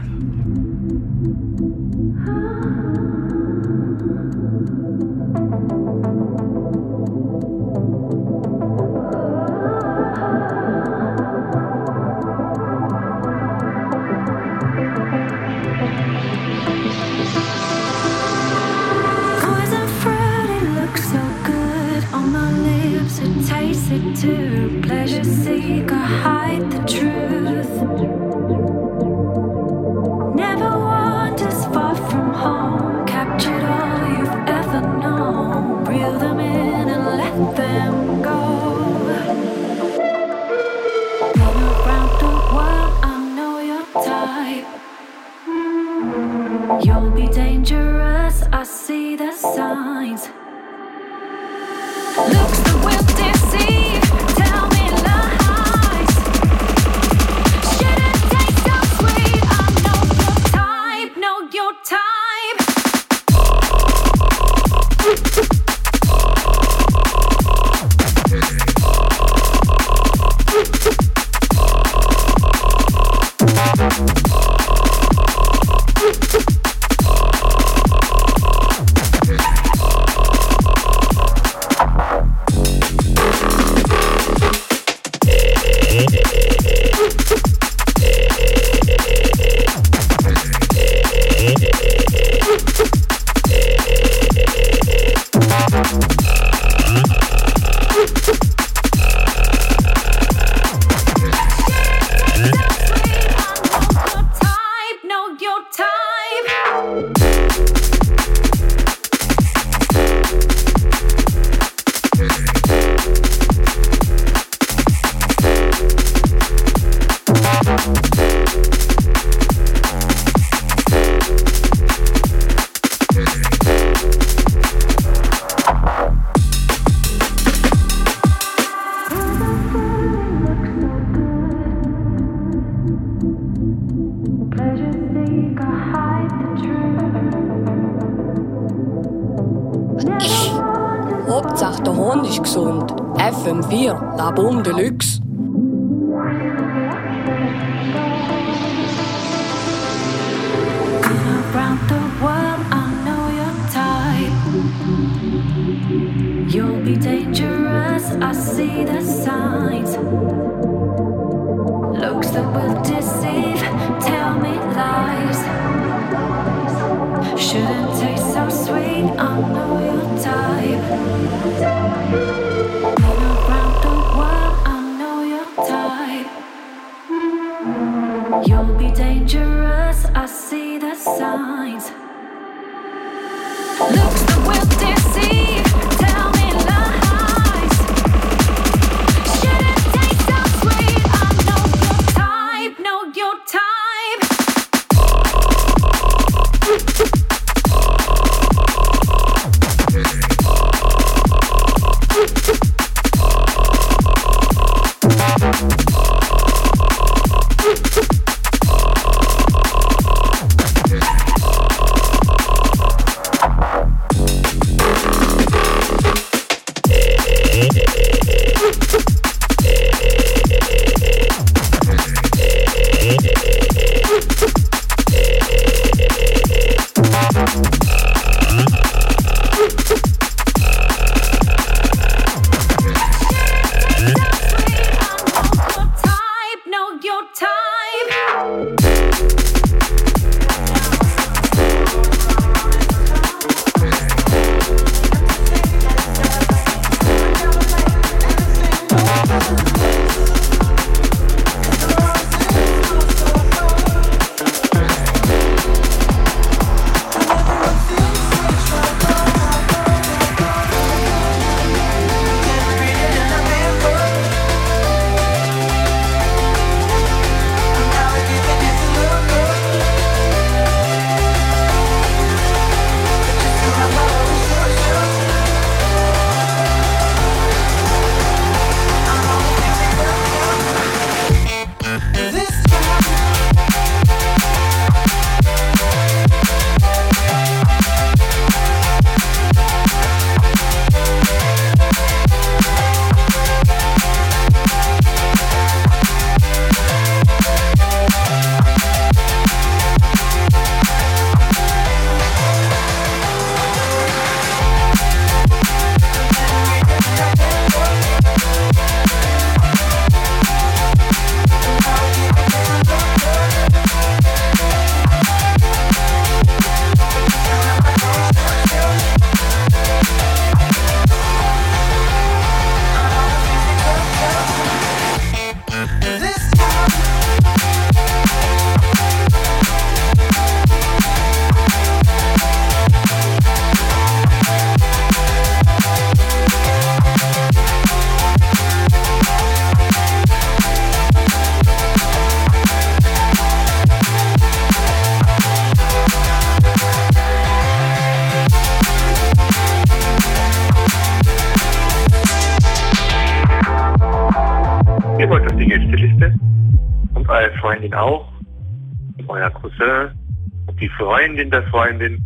Freundin der Freundin.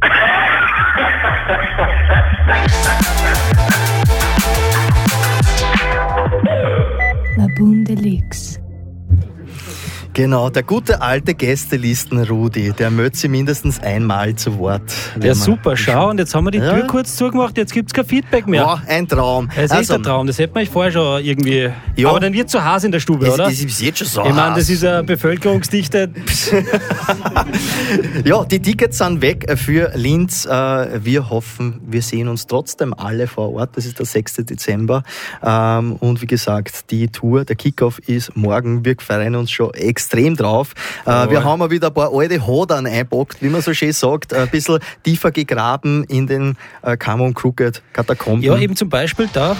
La Boom Deluxe. Genau, der gute alte Gästelisten-Rudi, der möchte sie mindestens einmal zu Wort. Ja, super, schau, und jetzt haben wir die Ja. Tür kurz zugemacht, jetzt gibt es kein Feedback mehr. Ja, ein Traum. Es ist Also- ein Traum, das hätte man euch vorher schon irgendwie. Ja. Aber dann wird es so heiß in der Stube, Es- oder? es ist jetzt schon so Ich meine, das ist eine Bevölkerungsdichte. Ja, die Tickets sind weg für Linz. Äh, Wir hoffen, wir sehen uns trotzdem alle vor Ort. Das ist der 6. Dezember. Ähm, Und wie gesagt, die Tour, der Kickoff ist morgen. Wir freuen uns schon extrem drauf. Äh, Jawohl. Wir haben auch wieder ein paar alte Hodern einpackt, wie man so schön sagt. Ein bisschen tiefer gegraben in den äh, Camon Crooked Katakomben. Ja, eben zum Beispiel da.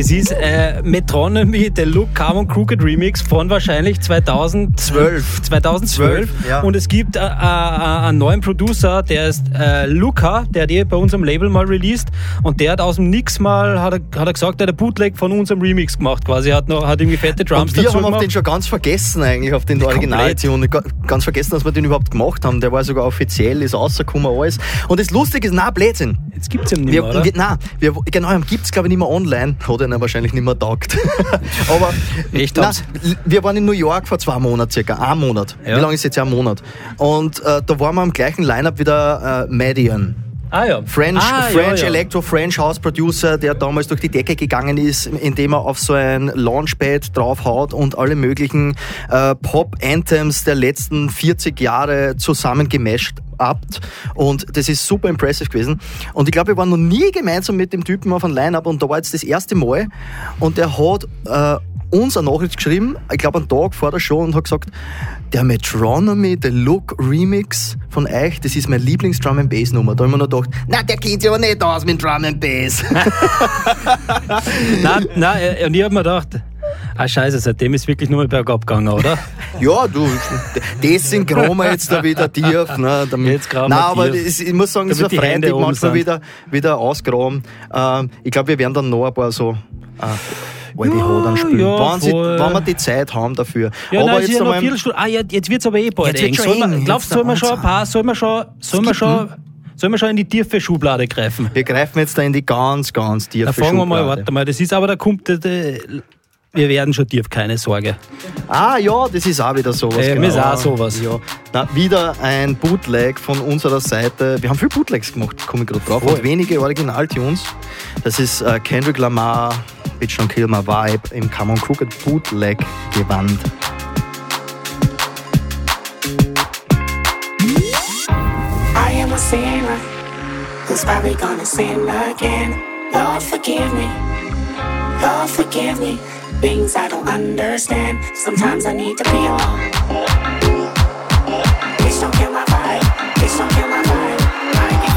Das ist äh, Metronomy, der Look Carbon Crooked Remix von wahrscheinlich 2012. 2012. ja. Und es gibt äh, äh, einen neuen Producer, der ist äh, Luca, der hat eh bei unserem Label mal released und der hat aus dem Nix mal, hat er, hat er gesagt, der hat ein Bootleg von unserem Remix gemacht quasi. Hat, noch, hat irgendwie fette Drums Und wir dazu haben gemacht. den schon ganz vergessen eigentlich, auf den Originaltune. Ga- Ganz vergessen, dass wir den überhaupt gemacht haben. Der war sogar offiziell, ist rausgekommen, alles. Und das Lustige ist, na Blödsinn. Jetzt gibt's ihn nicht wir, mehr, oder? Wir, nein, wir, genau, gibt es glaube ich nicht mehr online. Hat er wahrscheinlich nicht mehr taugt. Aber nein, haben's? wir waren in New York vor zwei Monaten circa. Ein Monat. Ja. Wie lange ist jetzt ja ein Monat? Und äh, da waren wir am gleichen Line-Up wie der äh, Median. Ah ja. French, ah, French ja, ja. Electro, French House Producer, der damals durch die Decke gegangen ist, indem er auf so ein Launchpad draufhaut und alle möglichen äh, Pop-Anthems der letzten 40 Jahre zusammengemasht habt. Und das ist super impressive gewesen. Und ich glaube, wir waren noch nie gemeinsam mit dem Typen auf einem Line-Up und da war jetzt das erste Mal und der hat äh, uns eine Nachricht geschrieben, ich glaube einen Tag vor der Show und hat gesagt, der Metronomy, der Look Remix von euch, das ist meine Lieblings-Drum and Bass Nummer. Da haben wir noch gedacht, na, der sich aber nicht aus mit Drum and Bass. Nein, nein, und ich hab mir gedacht, ah scheiße, seitdem ist wirklich nur bergab gegangen, oder? ja, du, das synchron wir jetzt da wieder tief. Ne, damit, Jetzt graben Nein, wir aber tief, das, ich muss sagen, es war die Freitag manchmal sind. wieder, wieder ausgraben. Ähm, ich glaube, wir werden dann noch ein paar so äh, alte Ja, Hodern spielen, ja, wenn, sie, wenn wir die Zeit haben dafür. Ja, aber nein, es jetzt noch Viertelstunde. Ah, ja, jetzt wird's aber eh bald Jetzt eng. Soll schon man, glaubst du, Jetzt soll man schon ein paar, soll man schon, soll man schon, soll man schon in die tiefe Schublade greifen? wir greifen jetzt da in die ganz, ganz tiefe Da fangen wir mal, Schublade. warte mal, das ist aber, da kommt, der- der- wir werden schon tief, keine Sorge. Ah ja, das ist auch wieder sowas. Ähm, ist auch sowas. Ja. Na, wieder ein Bootleg von unserer Seite. Wir haben viel Bootlegs gemacht, komme ich gerade drauf. Voll. Und wenige Originaltunes. Das ist äh, Kendrick Lamar, Bitch Don't Kill My Vibe im Come On Crooked Bootleg Gewand. I am a sinner who's probably gonna sin again. Lord, forgive me. Lord, forgive me. Things I don't understand. Sometimes I need to be alone. Bitch, don't kill my vibe. Don't kill my vibe. I can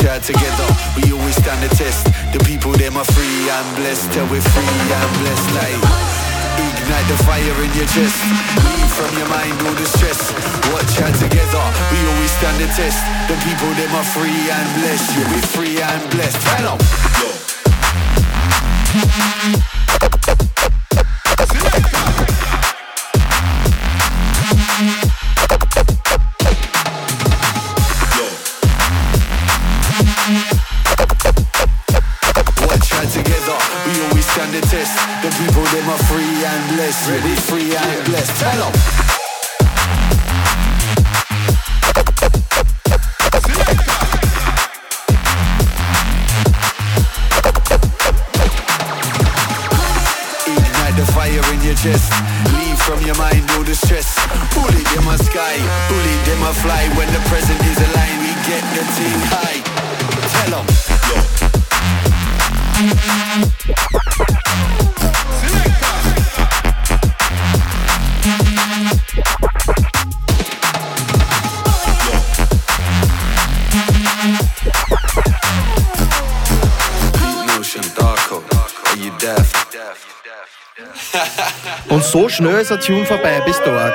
Out together. We always stand the test. The people them are free and blessed. Till we're free and blessed. Like ignite the fire in your chest. Leave from your mind all the stress. Watch out together. We always stand the test. The people them are free and blessed. Yeah, we're free and blessed. Tell Tell 'em. Schnell ist ein Tune vorbei, bis Tag.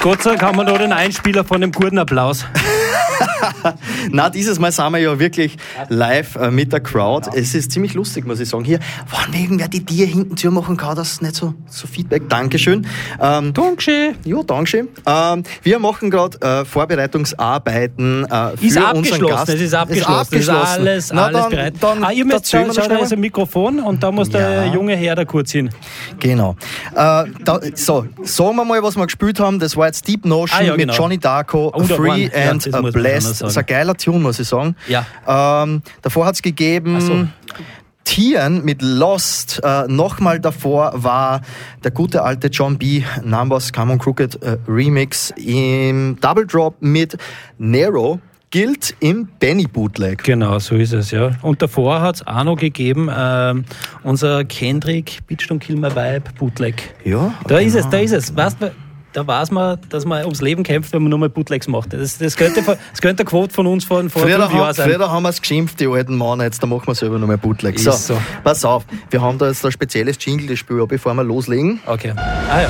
Gott sei Dank haben wir noch den Einspieler von dem guten Applaus. Na, dieses Mal sind wir ja wirklich live äh, mit der Crowd. Es ist ziemlich lustig, muss ich sagen. Hier, wann irgendwer die Tier hinten zu machen kann, das ist nicht so, so Feedback. Dankeschön. Ähm, Dankeschön. Ja, Dankeschön. Ähm, wir machen gerade äh, Vorbereitungsarbeiten äh, für Ist unseren abgeschlossen, Gast. es ist abgeschlossen, es ist alles, Na, alles dann, bereit. Dann ah, ihr müsst schauen, wir da schnell ist ein Mikrofon und da muss der Ja. junge Herr da kurz hin. Genau. Äh, da, so, sagen wir mal, was wir gespielt haben. Das war jetzt Deep Notion Ah, ja, mit genau. Johnny Darko, Oh, Free ja, and Blessed. Das ist ein geiler Tune, muss ich sagen. Ja. Ähm, davor hat es gegeben. So. Tieren mit Lost. Äh, Nochmal davor war der gute alte John B. Numbers Come on Crooked äh, Remix im Double Drop mit Nero. Gilt im Benny Bootleg. Genau, so ist es, ja. Und davor hat es auch noch gegeben, ähm, unser Kendrick, Bitch Don't Kill My Vibe, Bootleg. Ja. Da ist es, genau. da ist es. Weißt du, da weiß man, dass man ums Leben kämpft, wenn man nur mal Bootlegs macht. Das, das, könnte, das könnte eine Quote von uns vor, vor Früher, fünf Jahren haben, sein. früher haben wir es geschimpft, die alten Männer, jetzt da machen wir selber noch mal Bootleg. So, Ist so. pass auf, wir haben da jetzt ein spezielles Jingle, das spielen wir, bevor wir loslegen. Okay. Ah ja.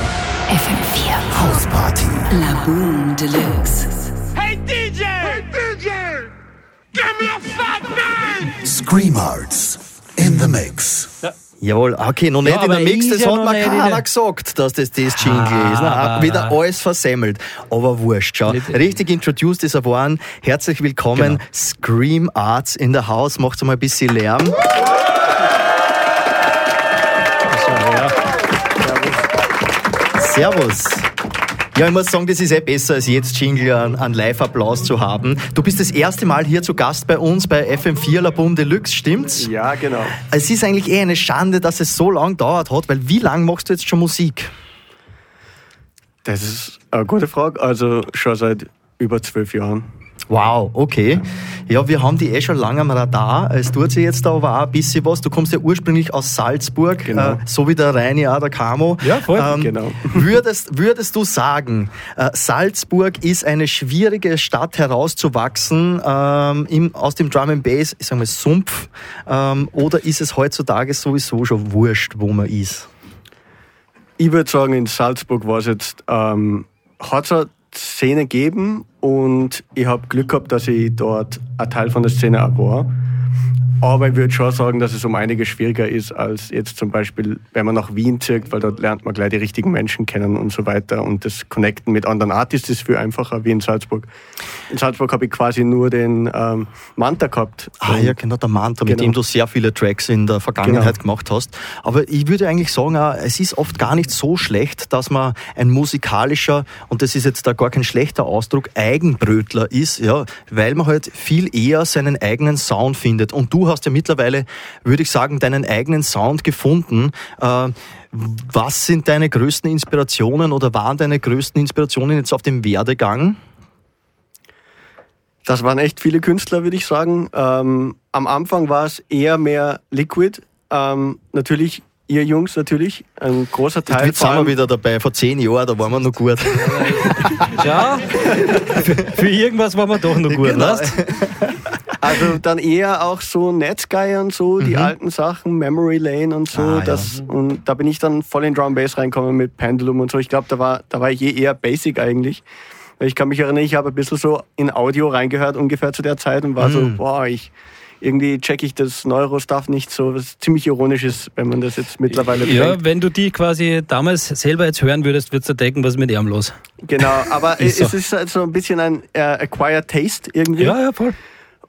FM4 Hausparty. La Boom Deluxe. Hey DJ, Scream Arts in the Mix. Jawohl, okay, noch nicht Ja, in der Mix, das ja hat mir keiner gesagt, dass das das Jingle ist. Na, Ah, wieder ah. alles versemmelt. Aber wurscht, schau. Richtig introduced ist er worden. Herzlich willkommen, Genau. Scream Arts in der Haus. Macht mal ein bisschen Lärm. Servus. Ja, ich muss sagen, das ist eh besser, als jetzt Jingle an, an Live-Applaus zu haben. Du bist das erste Mal hier zu Gast bei uns bei FM4 La Boom Deluxe, stimmt's? Ja, genau. Es ist eigentlich eh eine Schande, dass es so lang dauert hat, weil wie lange machst du jetzt schon Musik? Das ist eine gute Frage. Also schon seit über zwölf Jahren. Wow, okay. Ja, wir haben die eh schon lange am Radar. Es tut sich jetzt aber auch ein bisschen was. Du kommst ja ursprünglich aus Salzburg, Genau. äh, so wie der Reini auch, der Camo. Ja, voll. Ähm, Genau. Würdest, würdest du sagen, äh, Salzburg ist eine schwierige Stadt herauszuwachsen ähm, im, aus dem Drum and Bass, ich sag mal Sumpf, ähm, oder ist es heutzutage sowieso schon wurscht, wo man ist? Ich würde sagen, in Salzburg war es jetzt, ähm, hat es Szene gegeben und ich habe Glück gehabt, dass ich dort ein Teil von der Szene auch war. Aber ich würde schon sagen, dass es um einiges schwieriger ist als jetzt zum Beispiel, wenn man nach Wien zieht, weil dort lernt man gleich die richtigen Menschen kennen und so weiter. Und das Connecten mit anderen Artists ist viel einfacher wie in Salzburg. In Salzburg habe ich quasi nur den ähm, Manta gehabt. Ah ja, genau, der Manta, mit Genau. dem du sehr viele Tracks in der Vergangenheit gemacht hast. Aber ich würde eigentlich sagen, auch, es ist oft gar nicht so schlecht, dass man ein musikalischer, und das ist jetzt da gar kein schlechter Ausdruck, Eigenbrötler ist, ja, weil man halt viel eher seinen eigenen Sound findet. Und du hast ja mittlerweile, würde ich sagen, deinen eigenen Sound gefunden. Äh, was sind deine größten Inspirationen oder waren deine größten Inspirationen jetzt auf dem Werdegang? Das waren echt viele Künstler, würde ich sagen. Ähm, am Anfang war es eher mehr Liquid. Ähm, natürlich, ihr Jungs natürlich, ein großer Teil. Jetzt sind wir wieder dabei. Vor zehn Jahren, da waren wir noch gut. Ja, für, für irgendwas waren wir doch noch gut, Genau. Also dann eher auch so Netsky und so, die Mhm. alten Sachen, Memory Lane und so. Ah, ja. das, Und da bin ich dann voll in Drum Bass reingekommen mit Pendulum und so. Ich glaube, da war, da war ich eh eher basic eigentlich. Ich kann mich erinnern, ich habe ein bisschen so in Audio reingehört ungefähr zu der Zeit und war so, Mhm. boah, ich irgendwie check ich das Neuro-Stuff nicht so, was ziemlich ironisch ist, wenn man das jetzt mittlerweile Ja, denkt. wenn du die quasi damals selber jetzt hören würdest, würdest du denken, was ist mit ihm los? Genau, aber Ist so. es ist halt so ein bisschen ein äh, acquired taste irgendwie. Ja, ja, voll.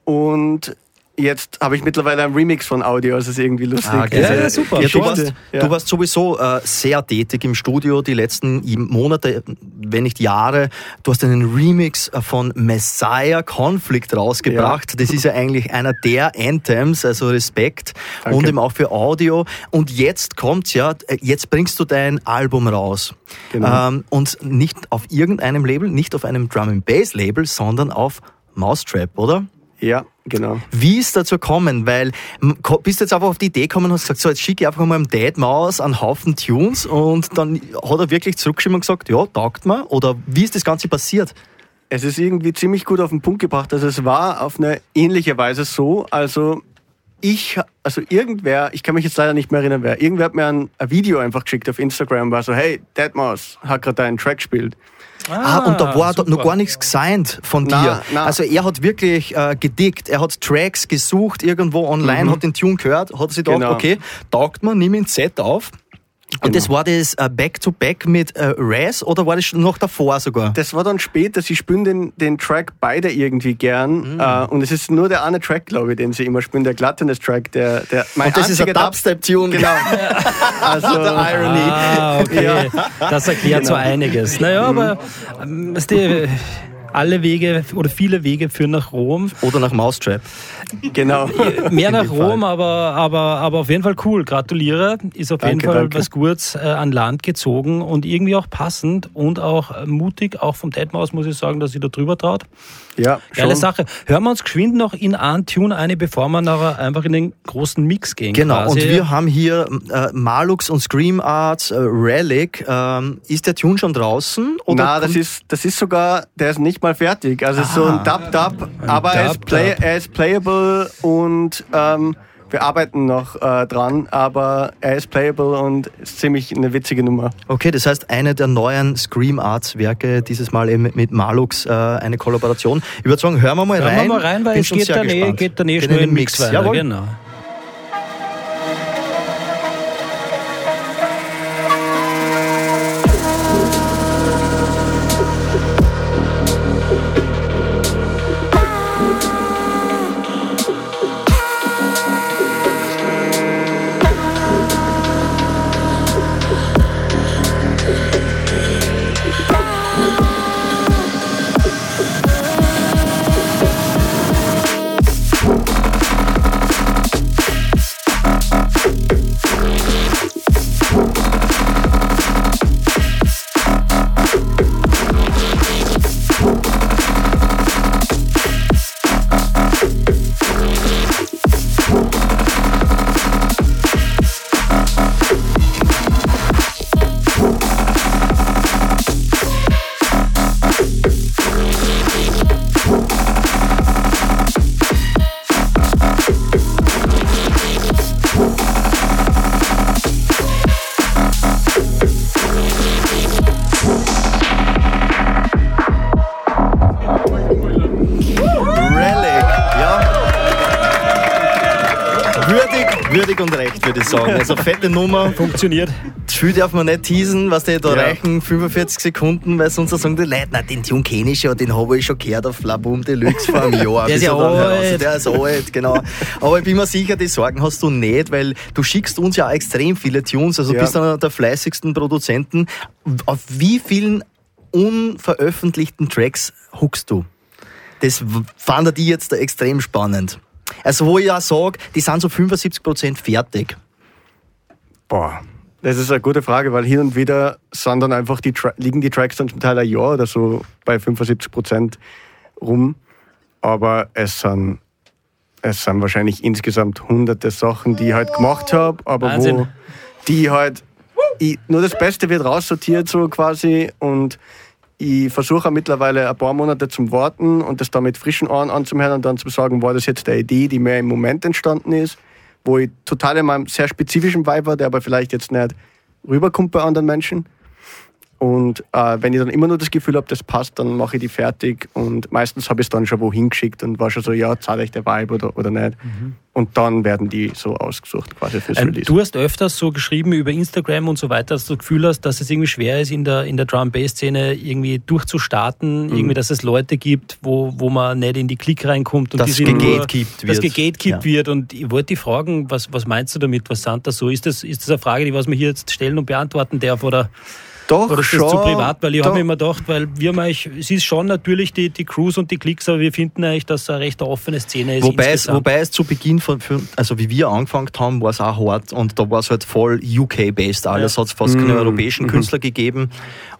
Und jetzt habe ich mittlerweile einen Remix von Audio, also es ist irgendwie lustig. Ah, geil. Diese Ja, du, Geschichte. warst, Ja. du warst sowieso äh, sehr tätig im Studio die letzten Monate, wenn nicht Jahre. Du hast einen Remix äh, von Messiah Conflict rausgebracht. Das ist ja eigentlich einer der Anthems, also Respekt. Danke. Und eben auch für Audio. Und jetzt kommt's ja, äh, jetzt bringst du dein Album raus. Genau. Ähm, und nicht auf irgendeinem Label, nicht auf einem Drum and Bass Label, sondern auf Mousetrap, oder? Ja, genau. Wie ist dazu gekommen? Weil bist du jetzt einfach auf die Idee gekommen und hast gesagt, so jetzt schicke ich einfach mal einem Dead Maus einen Haufen Tunes und dann hat er wirklich zurückgeschrieben und gesagt, ja, taugt mir? Oder wie ist das Ganze passiert? Es ist irgendwie ziemlich gut auf den Punkt gebracht. Also es war auf eine ähnliche Weise so. Also ich, also irgendwer, ich kann mich jetzt leider nicht mehr erinnern, wer, irgendwer hat mir ein, ein Video einfach geschickt auf Instagram, war so, hey, Deadmaus hat gerade einen Track gespielt. Ah, und da war noch gar nichts gesigned von Na, dir. na. Also er hat wirklich äh, gedickt, er hat Tracks gesucht irgendwo online, Mhm. hat den Tune gehört, hat sich gedacht, Genau. okay, taugt mir, nimm ihn ins Set auf. Und das war das äh, Back-to-Back mit äh, Raz oder war das schon noch davor sogar? Das war dann später, sie spielen den, den Track beide irgendwie Mhm. gern. Äh, und es ist nur der eine Track, glaube ich, den sie immer spielen, der Glattenes-Track. Der, der, mein Und das ist ein Dubstep-Tune. Genau. Also, Der Irony. Ah, okay. Ja. Das erklärt so Genau. einiges. Naja, aber ähm, alle Wege oder viele Wege führen nach Rom. Oder nach Mousetrap. Genau. Mehr nach Rom, aber, aber, aber auf jeden Fall cool. Gratuliere. Ist auf jeden Danke, Fall danke. was Gutes äh, an Land gezogen und irgendwie auch passend und auch mutig. Auch vom Deadmaus muss ich sagen, dass sie da drüber traut. Ja, Geile schon. Sache. Hören wir uns geschwind noch in einen Tune eine, bevor wir nachher einfach in den großen Mix gehen. Genau, quasi. und wir haben hier äh, Malux und Scream Arts äh, Relic. Ähm, ist der Tune schon draußen? Oder Na, das ist, das ist sogar, der ist nicht mal fertig. Also ist so ein Dub-Dub, aber er ist, play, er ist playable und ähm, wir arbeiten noch äh, dran, aber er ist playable und ist ziemlich eine witzige Nummer. Okay, das heißt, eine der neuen Scream Arts Werke, dieses Mal eben mit Malux, äh, eine Kollaboration. Ich würde sagen, hören wir mal Hören rein. wir mal rein, weil Bin es schon geht dann, eh, geht dann eh schnell in den Mix weiter. Jawohl. Genau. Sagen. Also fette Nummer. Funktioniert. Viel darf man nicht teasen, was die da Ja. reichen 45 Sekunden, weil sonst sagen die Leute, na, den Tune kenne ich schon, den habe ich schon gehört auf Labum Deluxe vor einem Jahr. Der ist ja er alt. heraus- Der ist alt, genau. Aber ich bin mir sicher, die Sorgen hast du nicht, weil du schickst uns ja auch extrem viele Tunes, also Ja. bist einer der fleißigsten Produzenten. Auf wie vielen unveröffentlichten Tracks huckst du? Das fand ich jetzt extrem spannend. Also wo ich ja sage, die sind so 75% fertig. Boah, das ist eine gute Frage, weil hin und wieder sind dann einfach die Tra liegen die Tracks dann zum Teil ein Jahr oder so bei 75 Prozent rum. Aber es sind, es sind wahrscheinlich insgesamt hunderte Sachen, die ich halt gemacht habe, aber wo Wahnsinn. die halt. Ich, nur das Beste wird raussortiert, so quasi. Und ich versuche mittlerweile ein paar Monate zum Warten und das dann mit frischen Ohren anzuhören und dann zu sagen, war das jetzt eine Idee, die mir im Moment entstanden ist, wo ich total in meinem sehr spezifischen Vibe war, der aber vielleicht jetzt nicht rüberkommt bei anderen Menschen. Und äh, wenn ich dann immer nur das Gefühl habe, das passt, dann mache ich die fertig. Und meistens habe ich es dann schon wohin geschickt und war schon so, ja, zahle ich der Vibe oder, oder nicht. Und dann werden die so ausgesucht quasi fürs Ähm, Release. du hast öfters so geschrieben über Instagram und so weiter, dass du das Gefühl hast, dass es irgendwie schwer ist, in der, in der Drum-Bass-Szene irgendwie durchzustarten, Mhm. irgendwie, dass es Leute gibt, wo, wo man nicht in die Klick reinkommt und nur- gegatekeept dass wird. gegatekeept Ja. wird. Und ich wollte dich fragen, was, was meinst du damit? Was sind das so? Ist das, ist das eine Frage, die was man hier jetzt stellen und beantworten darf? Oder, Doch, oder ist das schon. zu privat? Weil ich habe mir immer gedacht, weil wir haben eigentlich, es ist schon natürlich die, die Crews und die Klicks, aber wir finden eigentlich, dass es eine recht offene Szene ist. Wobei es, wobei es zu Beginn von, also wie wir angefangen haben, war es auch hart und da war es halt voll UK-based. Alles Ja. hat es fast keine Mhm. europäischen Mhm. Künstler gegeben.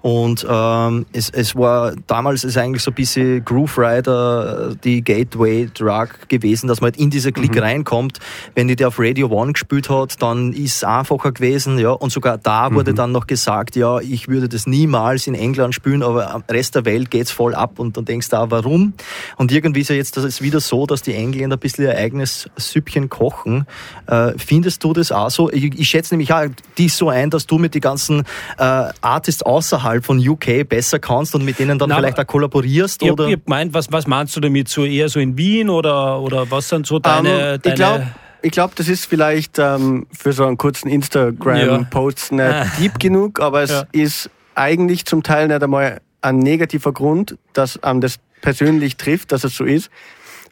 Und ähm, es, es war damals ist eigentlich so ein bisschen Groove Rider äh, die Gateway Drug gewesen, dass man halt in diese Klick Mhm. reinkommt. Wenn die der auf Radio One gespielt hat, dann ist es einfacher gewesen, ja. Und sogar da wurde Mhm. dann noch gesagt, ja, ich würde das niemals in England spielen, aber am Rest der Welt geht's voll ab und dann denkst du auch, warum? Und irgendwie ist ja jetzt das ist wieder so, dass die Engländer ein bisschen ihr eigenes Süppchen kochen. Äh, findest du das auch so? Ich, ich schätze nämlich auch dich so ein, dass du mit den ganzen äh, Artists außerhalb von UK besser kannst und mit denen dann Na, vielleicht auch kollaborierst? Ich oder? ich hab gemeint, was, was meinst du damit? So eher so in Wien oder, oder was sind so deine. Ähm, deine ich glaube, ich glaub, das ist vielleicht ähm, für so einen kurzen Instagram-Post nicht Ah. deep genug, aber es Ja. ist eigentlich zum Teil nicht einmal ein negativer Grund, dass einem das persönlich trifft, dass es so ist.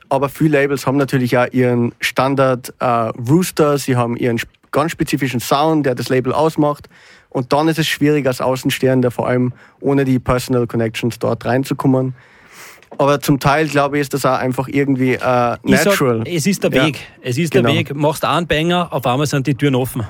Aber viele Labels haben natürlich auch ihren Standard äh, Rooster, sie haben ihren ganz spezifischen Sound, der das Label ausmacht. Und dann ist es schwierig als Außenstehender, vor allem ohne die Personal Connections dort reinzukommen. Aber zum Teil, glaube ich, ist das auch einfach irgendwie äh, ich sag, natural. es ist der Ja. Weg. Es ist Genau. der Weg. Machst einen Banger, auf einmal sind die Türen offen.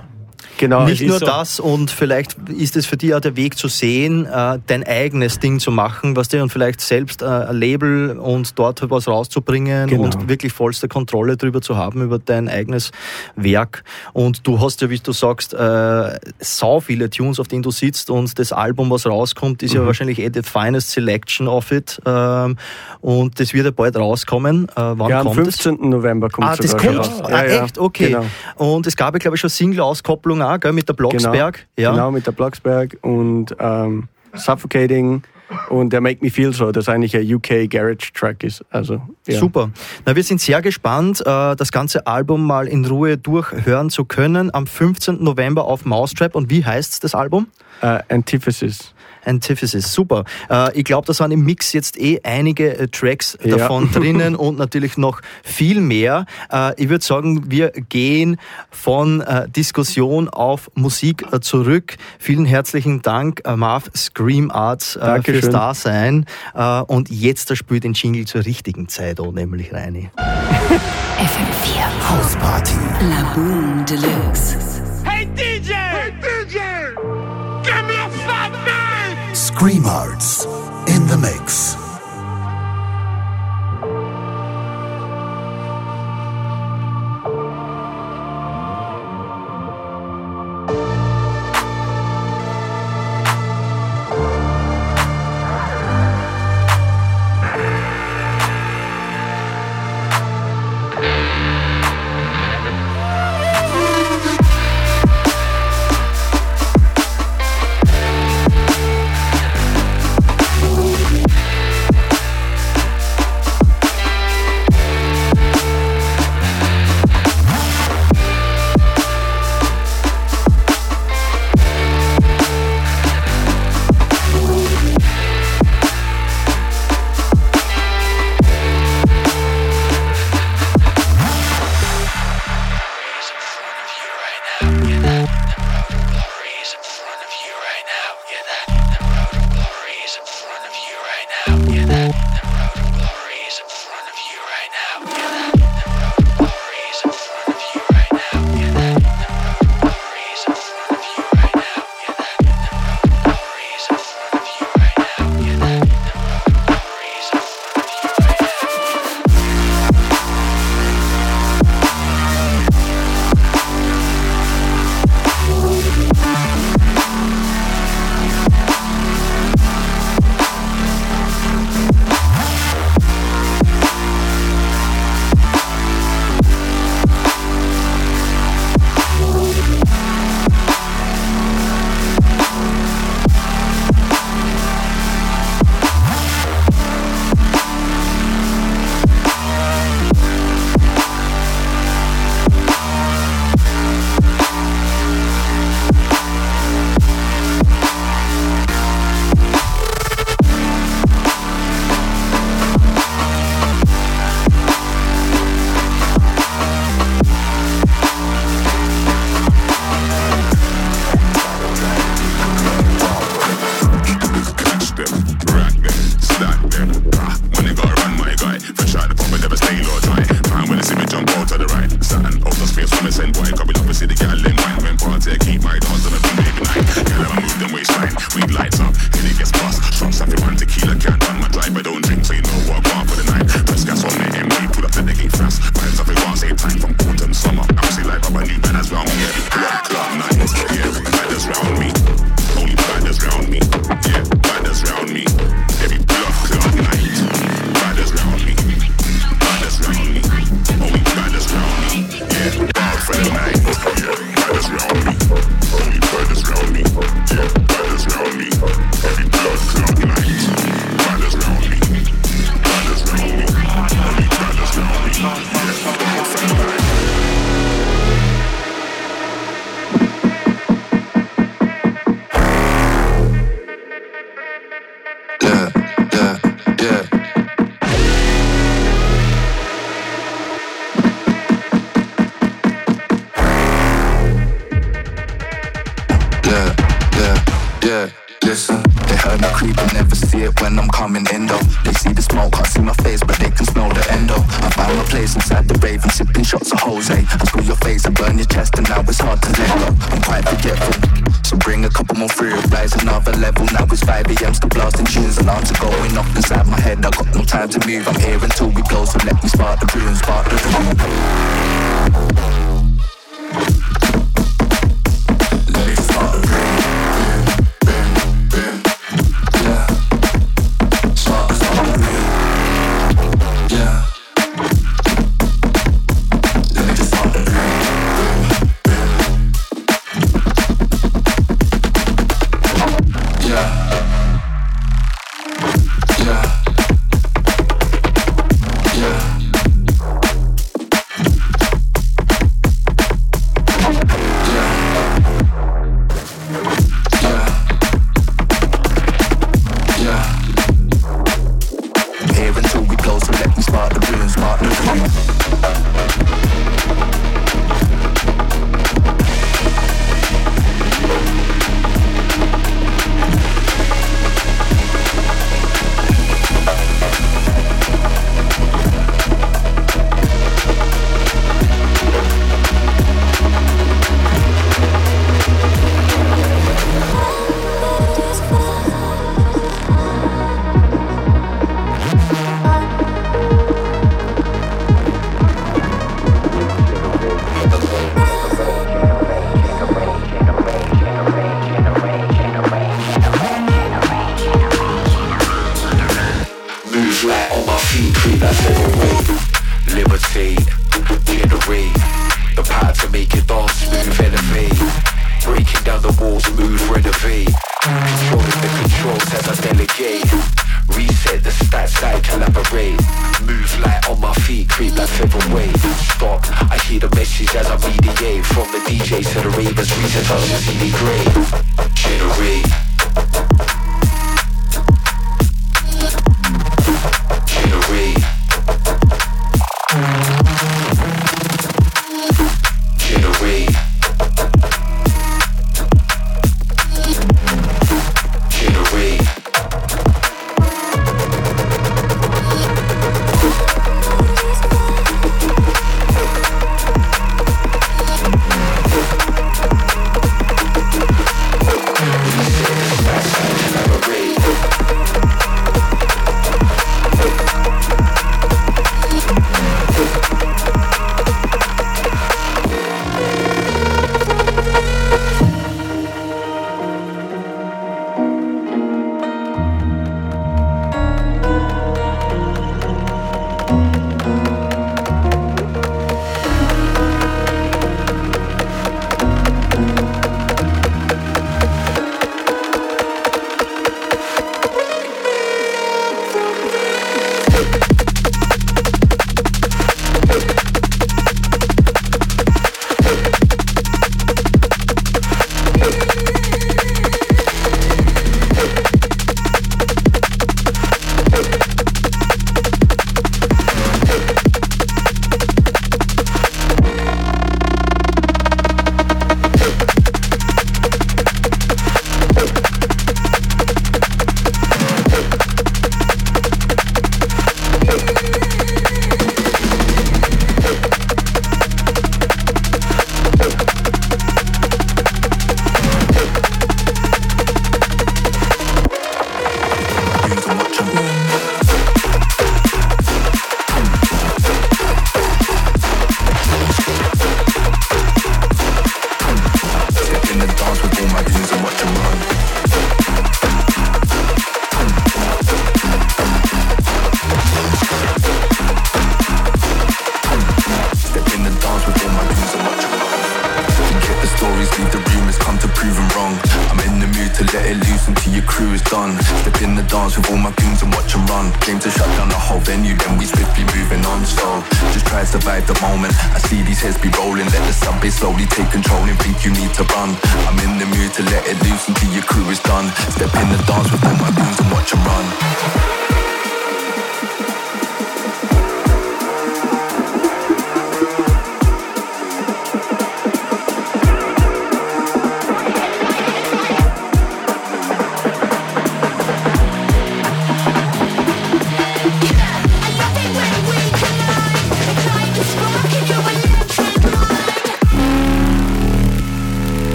Genau, Nicht nur so. das und vielleicht ist es für dich auch der Weg zu sehen, äh, dein eigenes Ding zu machen, was dir und vielleicht selbst äh, ein Label und dort was rauszubringen Genau. und wirklich vollste Kontrolle darüber zu haben, über dein eigenes Werk. Und du hast ja, wie du sagst, äh, sau viele Tunes, auf denen du sitzt und das Album, was rauskommt, ist ja Mhm. wahrscheinlich eh the finest selection of it. Ähm, und das wird ja bald rauskommen. Äh, wann ja, am kommt es? 15. November kommt Ah, das kommt. raus. Ah, Ja, ja, echt? Okay. Genau. Und es gab ja, glaube ich, schon Single-Auskopplung auch, gell, mit der Blocksberg. Genau, ja. genau, mit der Blocksberg und ähm, Suffocating und der Make Me Feel So, das eigentlich ein UK Garage Track ist. Also, ja. Super. Na, wir sind sehr gespannt, äh, das ganze Album mal in Ruhe durchhören zu können. Am 15. November auf Mousetrap. Und wie heißt das Album? Äh, Antithesis. Antithesis, super. Äh, ich glaube, da sind im Mix jetzt eh einige äh, Tracks Ja. davon drinnen und natürlich noch viel mehr. Äh, ich würde sagen, wir gehen von äh, Diskussion auf Musik äh, zurück. Vielen herzlichen Dank, äh, Marv Scream Arts, äh, fürs Dasein. Äh, und jetzt da spielt den Jingle zur richtigen Zeit, oh, nämlich Reini. FM4 Hausparty. La Boom Deluxe. Arts in the mix.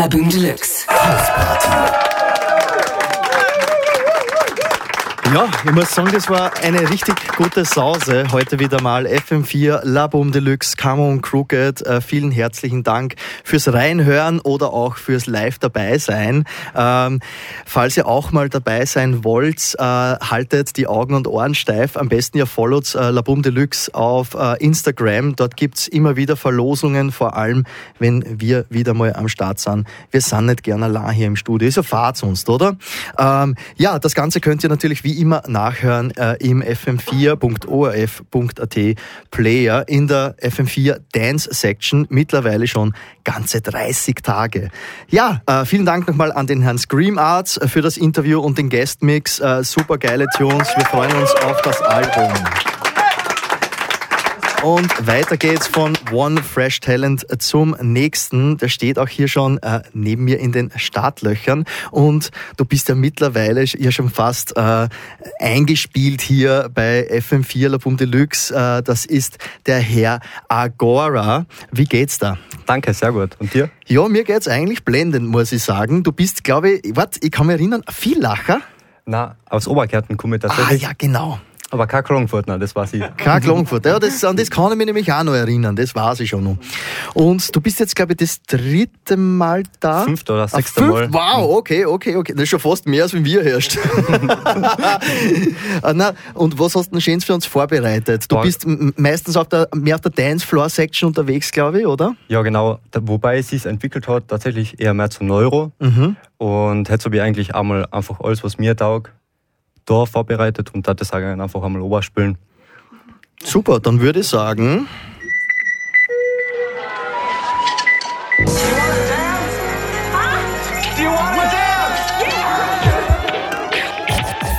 La Boom Deluxe. Ja, ich muss sagen, das war eine richtig gute Sause. Heute wieder mal FM4, La Boom Deluxe, Come on Crooked. Äh, vielen herzlichen Dank fürs Reinhören oder auch fürs Live dabei sein. Ähm, falls ihr auch mal dabei sein wollt, äh, haltet die Augen und Ohren steif. Am besten ihr followt äh, La Boom Deluxe auf äh, Instagram. Dort gibt's immer wieder Verlosungen, vor allem wenn wir wieder mal am Start sind. Wir sind nicht gerne allein hier im Studio. Ist ja Fahrt sonst, oder? Ähm, ja, das Ganze könnt ihr natürlich wie immer nachhören äh, im fm4.orf.at Player in der FM4 Dance Section. Mittlerweile schon ganze 30 Tage. Ja, äh, vielen Dank nochmal an den Herrn Scream Arts äh, für das Interview und den Guestmix. Äh, super geile Tunes. Wir freuen uns auf das Album. Und weiter geht's von One Fresh Talent zum nächsten. Der steht auch hier schon äh, neben mir in den Startlöchern. Und du bist ja mittlerweile ja schon fast äh, eingespielt hier bei FM4 La Boom Deluxe. Äh, das ist der Herr Agora. Wie geht's da? Danke, sehr gut. Und dir? Ja, mir geht's eigentlich blendend, muss ich sagen. Du bist, glaube ich, warte, ich kann mich erinnern, viel Lacher. Na, aus Oberkärten komme ich Ah, tatsächlich. ja, genau. Aber kein Klagenfurt, nein, das war sie. Kein Klagenfurt. Ja, das, an das kann ich mich nämlich auch noch erinnern. Das weiß ich schon noch. Und du bist jetzt, glaube ich, das dritte Mal da. Fünfte oder Ah, sechste fünf? Mal. Wow, okay, okay, okay. Das ist schon fast mehr, als wenn wir herrscht. Ah, Na, und was hast du denn Schönes für uns vorbereitet? Du Boah. bist meistens auf der, mehr auf der Dance-Floor-Section unterwegs, glaube ich, oder? Ja, genau. Wobei es sich entwickelt hat, tatsächlich eher mehr zu Neuro. Mhm. Und jetzt habe ich eigentlich einmal einfach alles, was mir taugt, da vorbereitet und da das auch einfach einmal oberspielen. Super, dann würde ich sagen.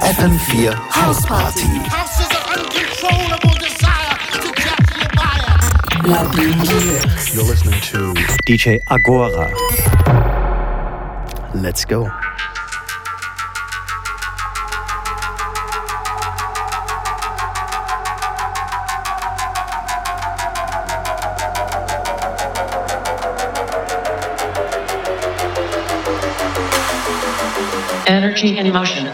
FM4 House Party. House is an uncontrollable desire to capture your buyer. La Boom Deluxe. You're listening to DJ Agora. Let's go. Energy in motion.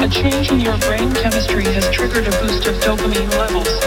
A change in your brain chemistry has triggered a boost of dopamine levels.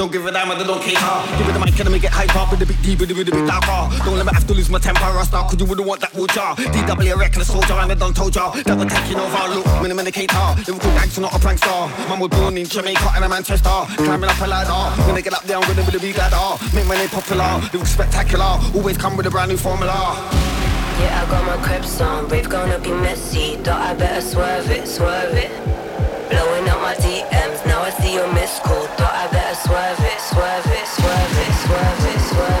Don't give a damn, I don't cater. Give it the mic, and me get hype up with a bit deeper, with a bit darker. Don't let me have to lose my temper or start, cause you wouldn't want that, would ya? DW, a reckless soldier, I'm a done told ya. That we're taking over, look, minimum indicator. Liverpool gangster, not a prankster. Man was born in Jamaica and a Manchester. Climbing up a ladder. When they get up there, I'm gonna the big ladder. Make my name popular, look spectacular. Always come with a brand new formula. Yeah, I got my crepes on, rave gonna be messy. Thought I better swerve it, swerve it. Blowing up my DMs, now I see your missed call. Thought I better soivé, soivé, soivé, soivé, soivé.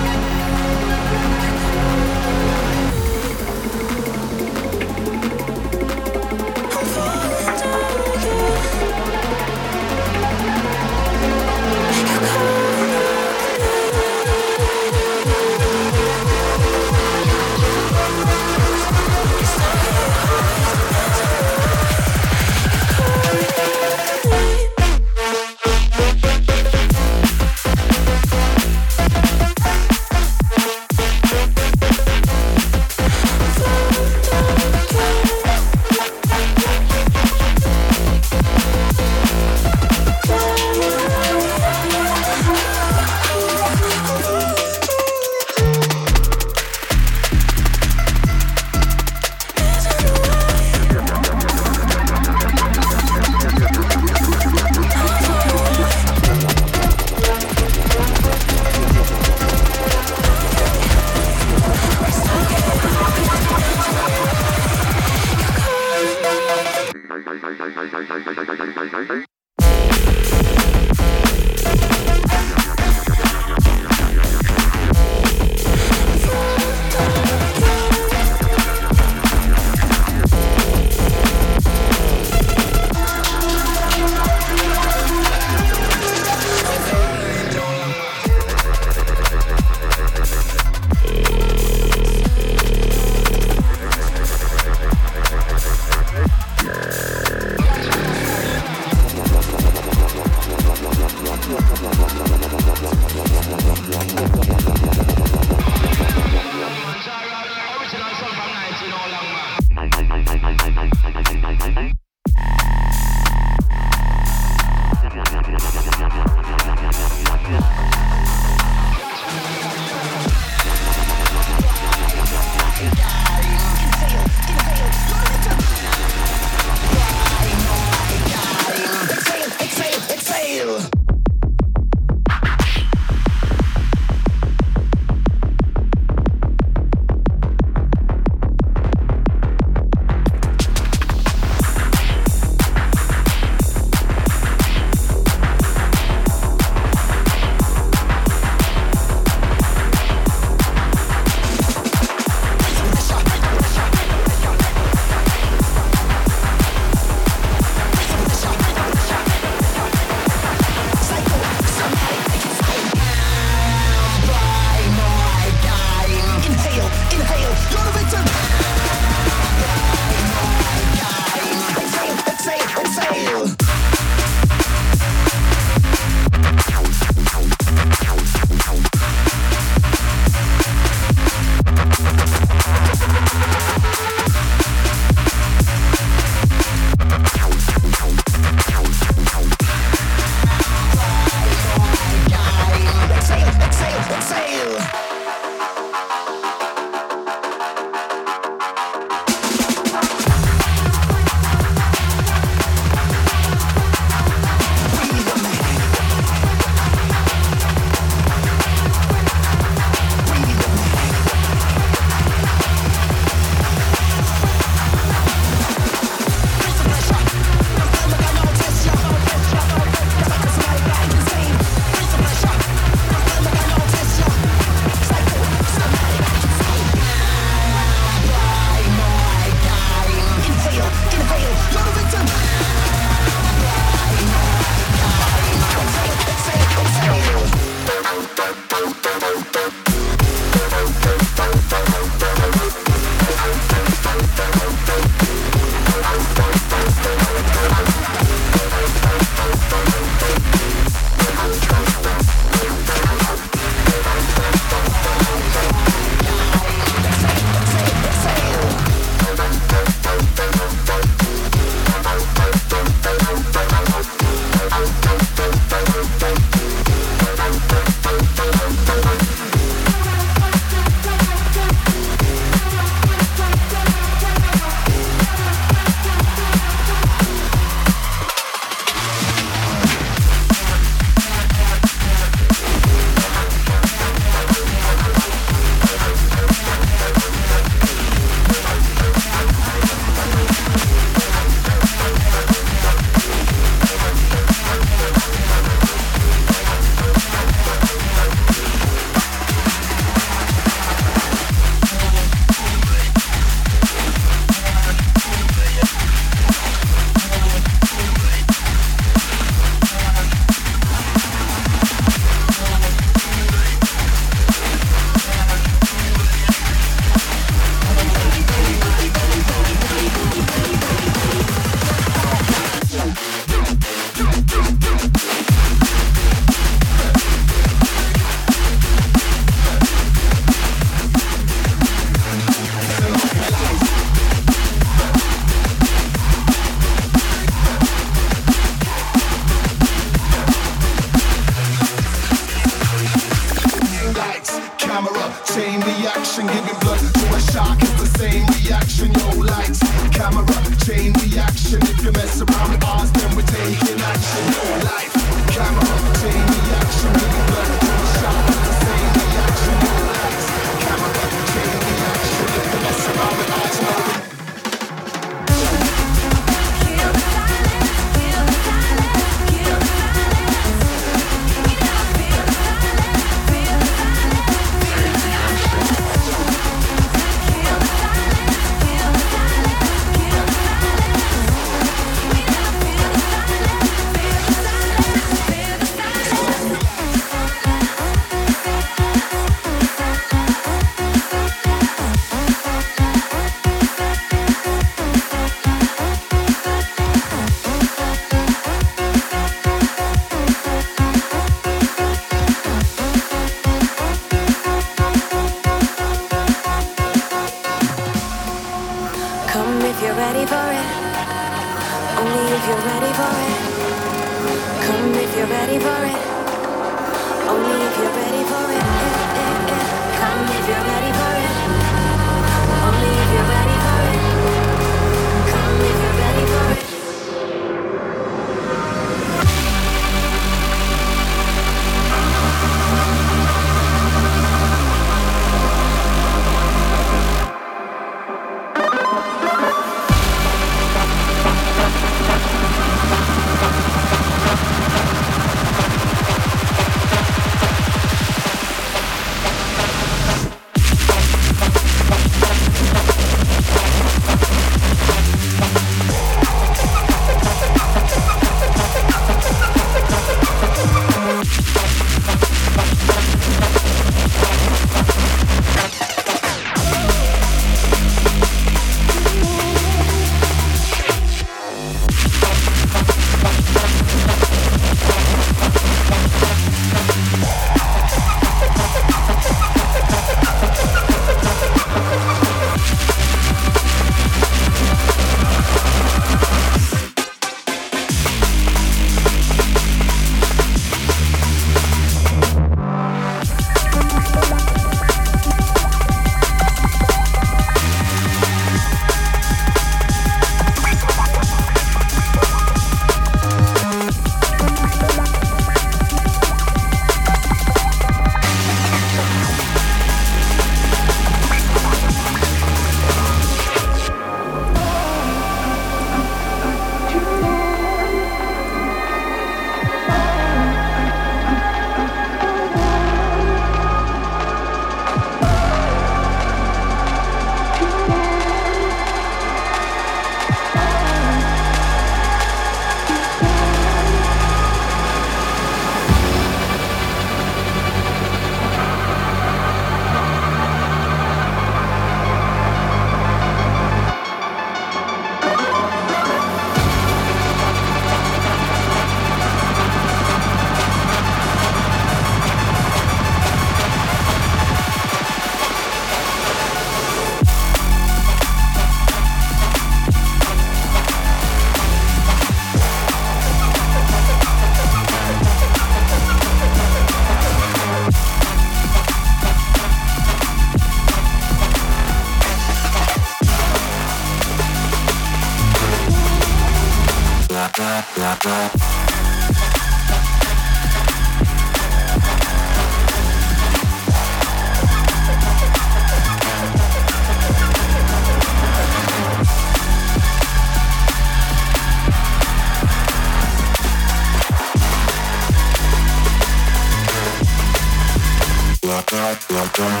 You're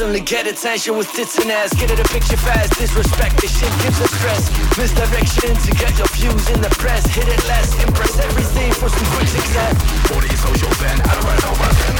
a get attention with tits and ass. Get it a picture fast, disrespect, this shit gives us stress. Misdirection to get your views in the press. Hit it less, impress everything for some quick success. 40 social fan, I don't run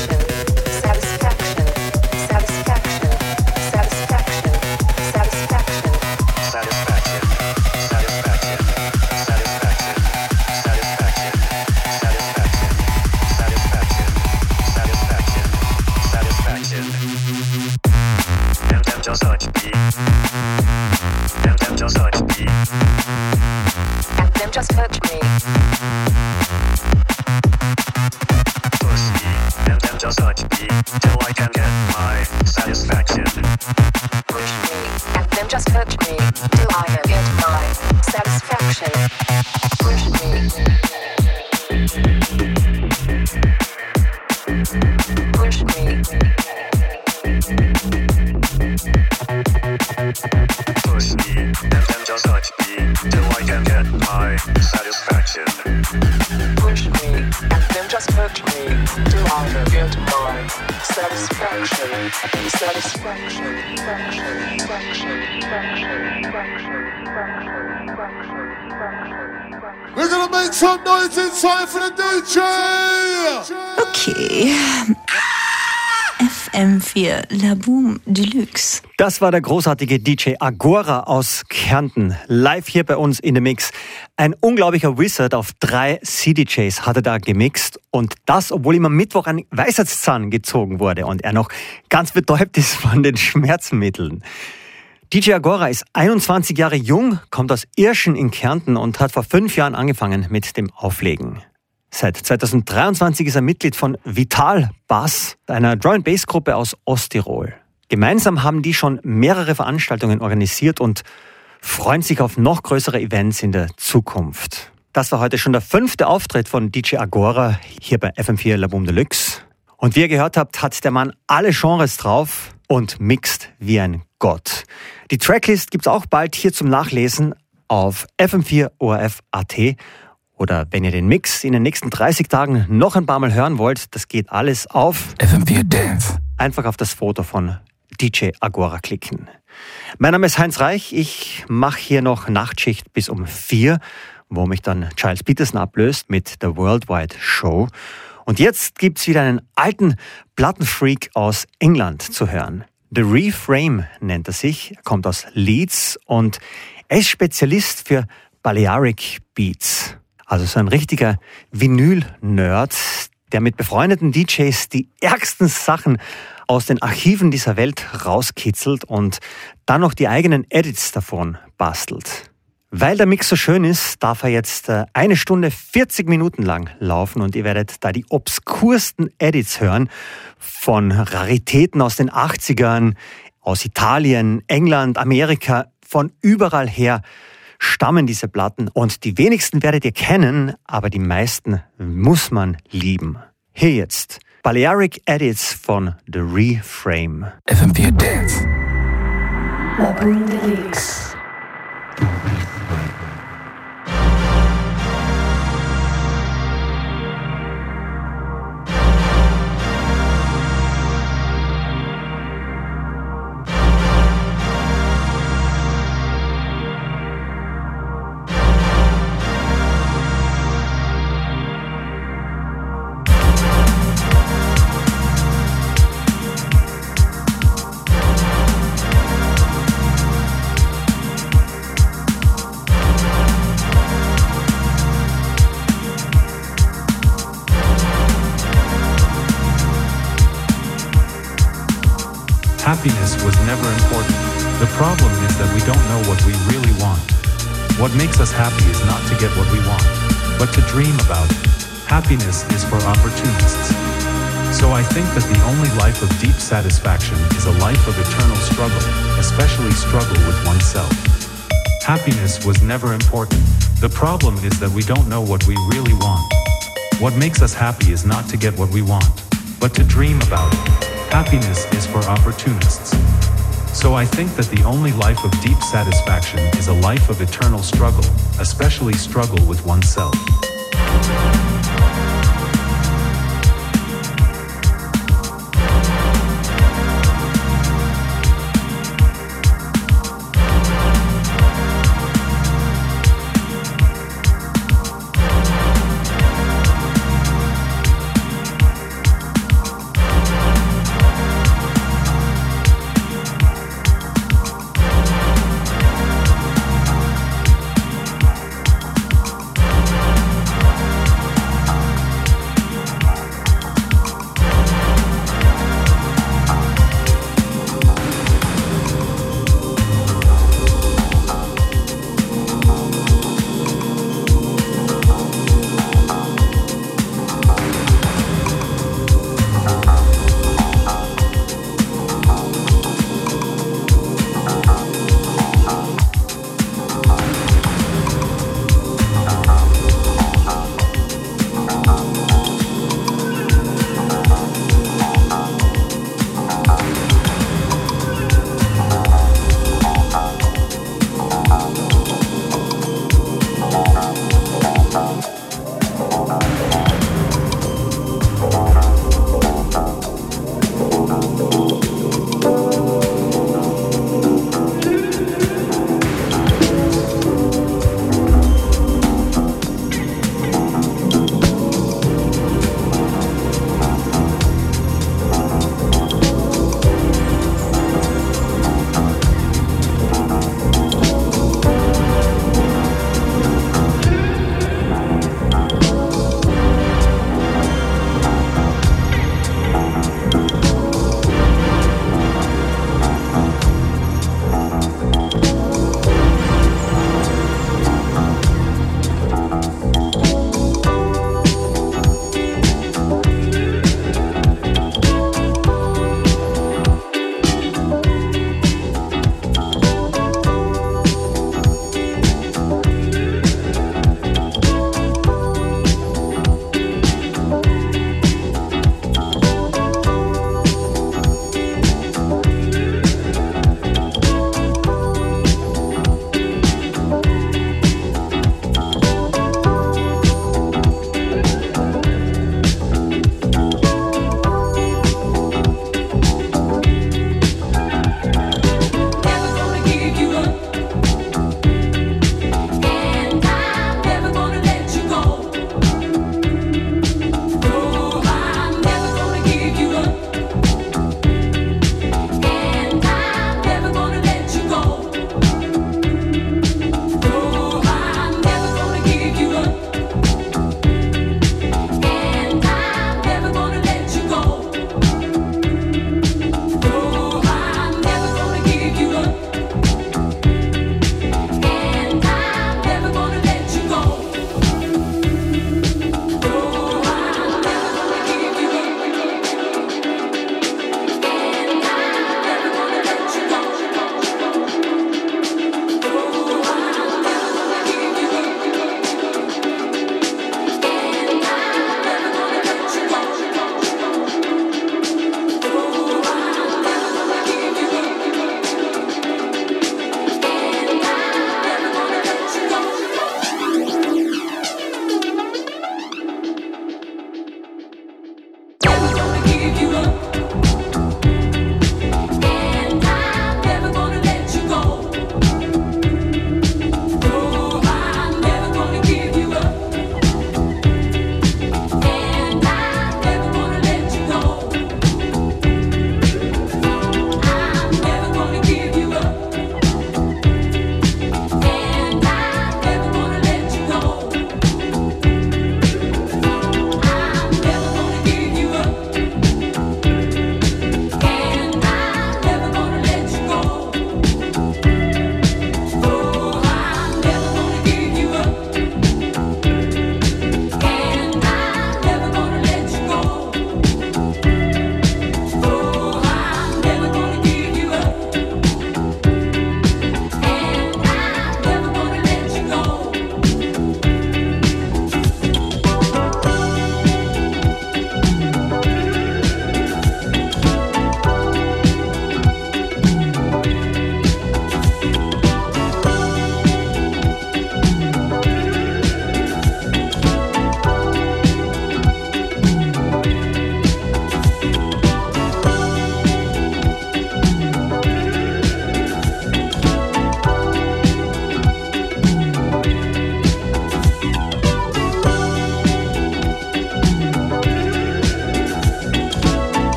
FM4 La Boom Deluxe. Das war der großartige DJ Agora aus Kärnten, live hier bei uns in The Mix. Ein unglaublicher Wizard auf drei CDJs hat er da gemixt und das, obwohl ihm am Mittwoch ein Weisheitszahn gezogen wurde und er noch ganz betäubt ist von den Schmerzmitteln. DJ Agora ist 21 Jahre jung, kommt aus Irschen in Kärnten und hat vor fünf Jahren angefangen mit dem Auflegen. Seit 2023 ist er Mitglied von Vital Bass, einer Drum Bass Gruppe aus Osttirol. Gemeinsam haben die schon mehrere Veranstaltungen organisiert und freuen sich auf noch größere Events in der Zukunft. Das war heute schon der fünfte Auftritt von DJ Agora hier bei FM4 La Boom Deluxe. Und wie ihr gehört habt, hat der Mann alle Genres drauf und mixt wie ein Gott. Die Tracklist gibt's auch bald hier zum Nachlesen auf fm4orf.at oder wenn ihr den Mix in den nächsten 30 Tagen noch ein paar Mal hören wollt, das geht alles auf FM4 Dance. Einfach auf das Foto von DJ Agora klicken. Mein Name ist Heinz Reich. Ich mache hier noch Nachtschicht bis um vier, wo mich dann Giles Peterson ablöst mit der Worldwide Show. Und jetzt gibt's wieder einen alten Plattenfreak aus England zu hören. The Reframe nennt er sich, er kommt aus Leeds und er ist Spezialist für Balearic Beats. Also so ein richtiger Vinyl-Nerd, der mit befreundeten DJs die ärgsten Sachen aus den Archiven dieser Welt rauskitzelt und dann noch die eigenen Edits davon bastelt. Weil der Mix so schön ist, darf er jetzt äh, eine Stunde 40 Minuten lang laufen und ihr werdet da die obskursten Edits hören von Raritäten aus den 80ern, aus Italien, England, Amerika, von überall her stammen diese Platten und die wenigsten werdet ihr kennen, aber die meisten muss man lieben. Hier jetzt Balearic Edits von The Reframe. FM4 Dance. La Boom Deluxe. Us happy is not to get what we want, but to dream about it. Happiness is for opportunists. So I think that the only life of deep satisfaction is a life of eternal struggle, especially struggle with oneself. Happiness was never important. The problem is that we don't know what we really want. What makes us happy is not to get what we want, but to dream about it. Happiness is for opportunists. So I think that the only life of deep satisfaction is a life of eternal struggle, especially struggle with oneself.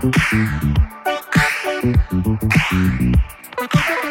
Thank you.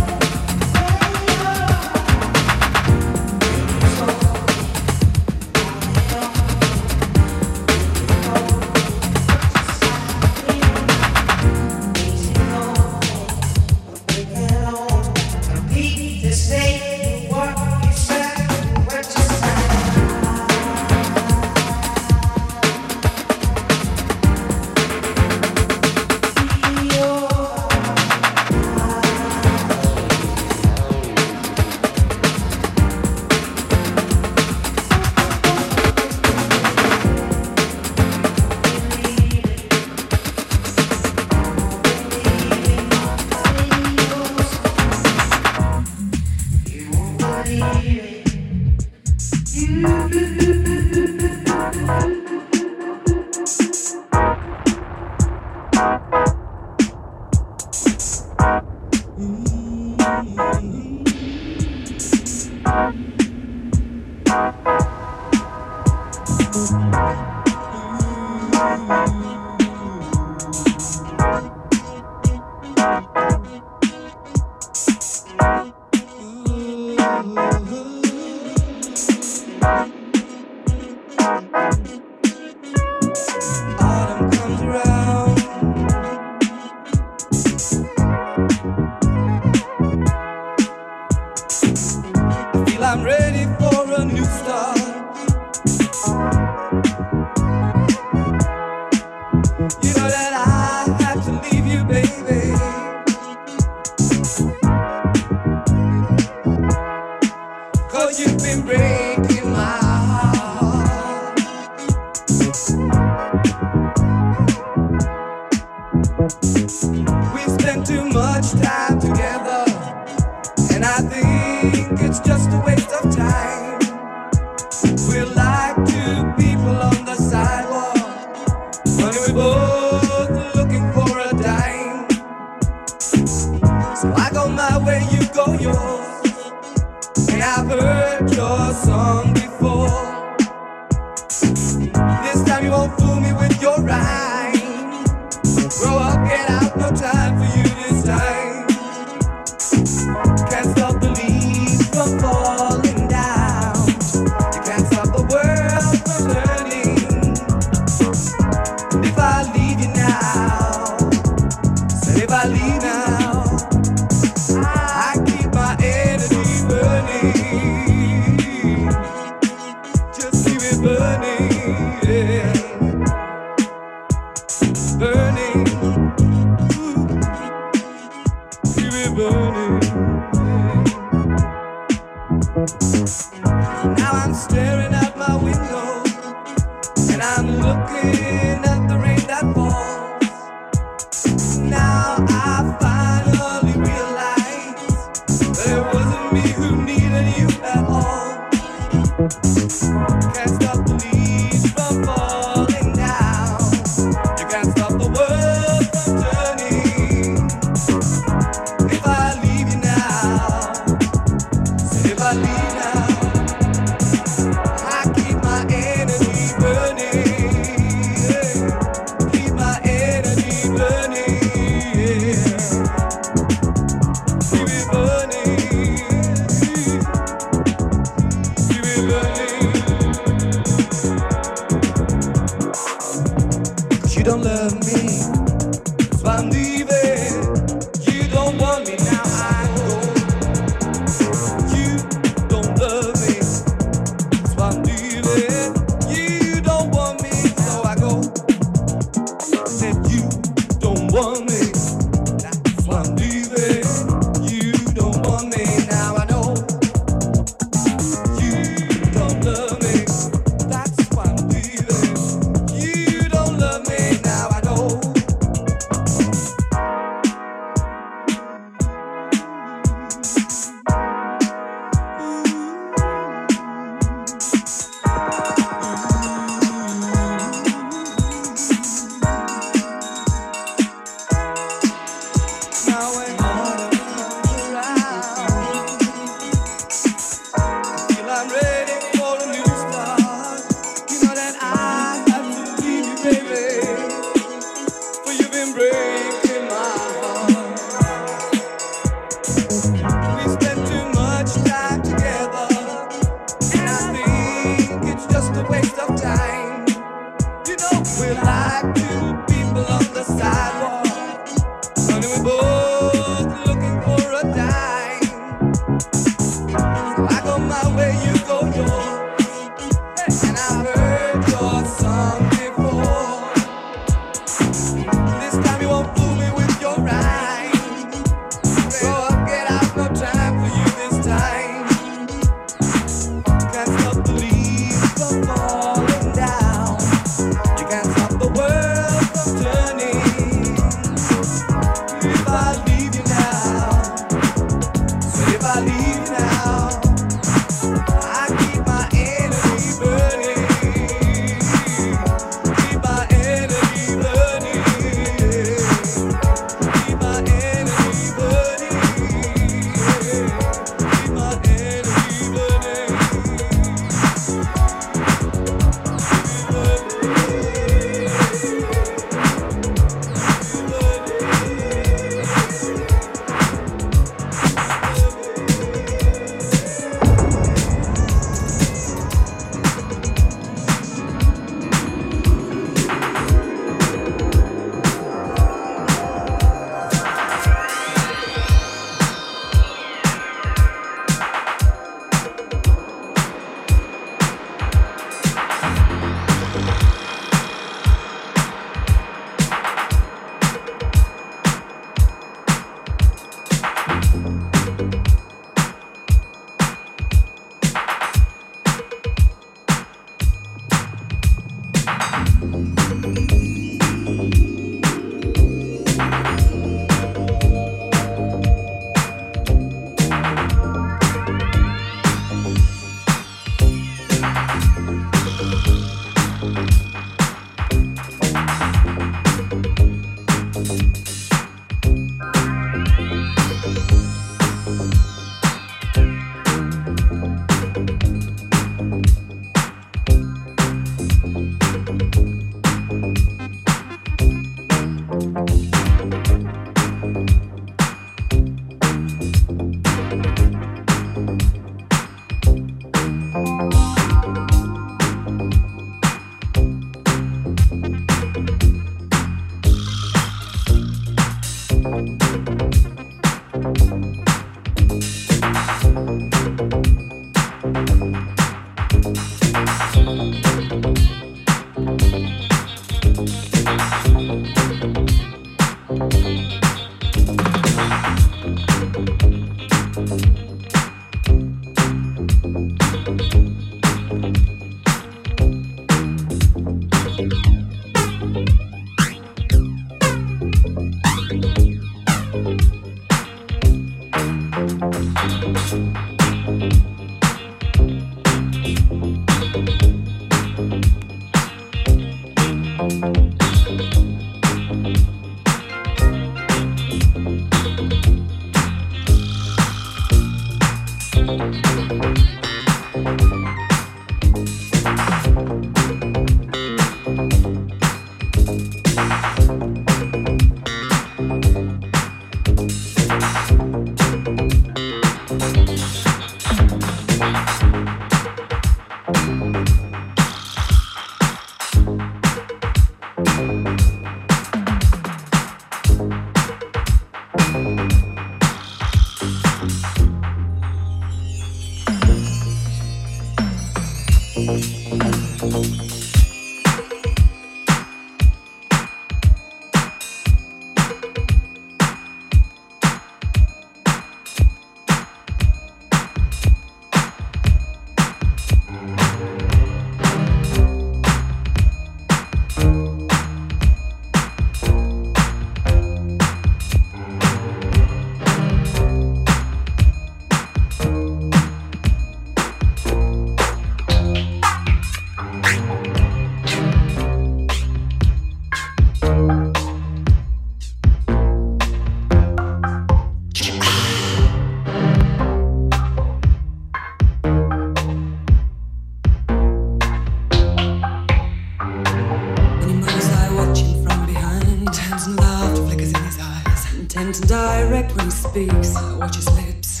Speaks. I watch his lips.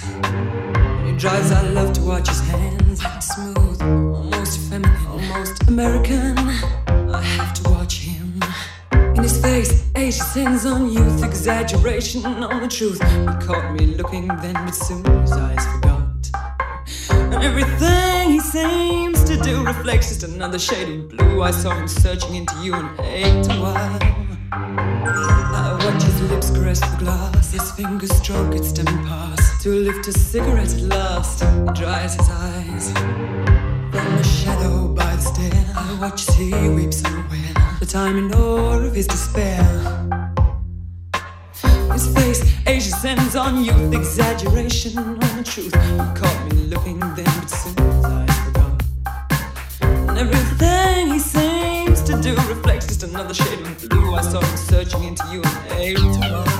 He drives, I love to watch his hands. Smooth, almost feminine, almost American. I have to watch him. In his face, age descends on youth, exaggeration on the truth. He caught me looking then, but soon his eyes forgot. And everything he seems to do reflects just another shade of blue. I saw him searching into you and hate a while. I watch his lips caress the glass, his fingers stroke its dim pass. To lift a cigarette at last, he dries his eyes. From the shadow by the stair, I watch as he weeps unaware. The time and awe of his despair. His face, age sends on youth, exaggeration on the truth. He caught me looking then, but soon eyes forgot. And everything he seems to do reflects just another shade of blue. I saw him searching into you and age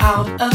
out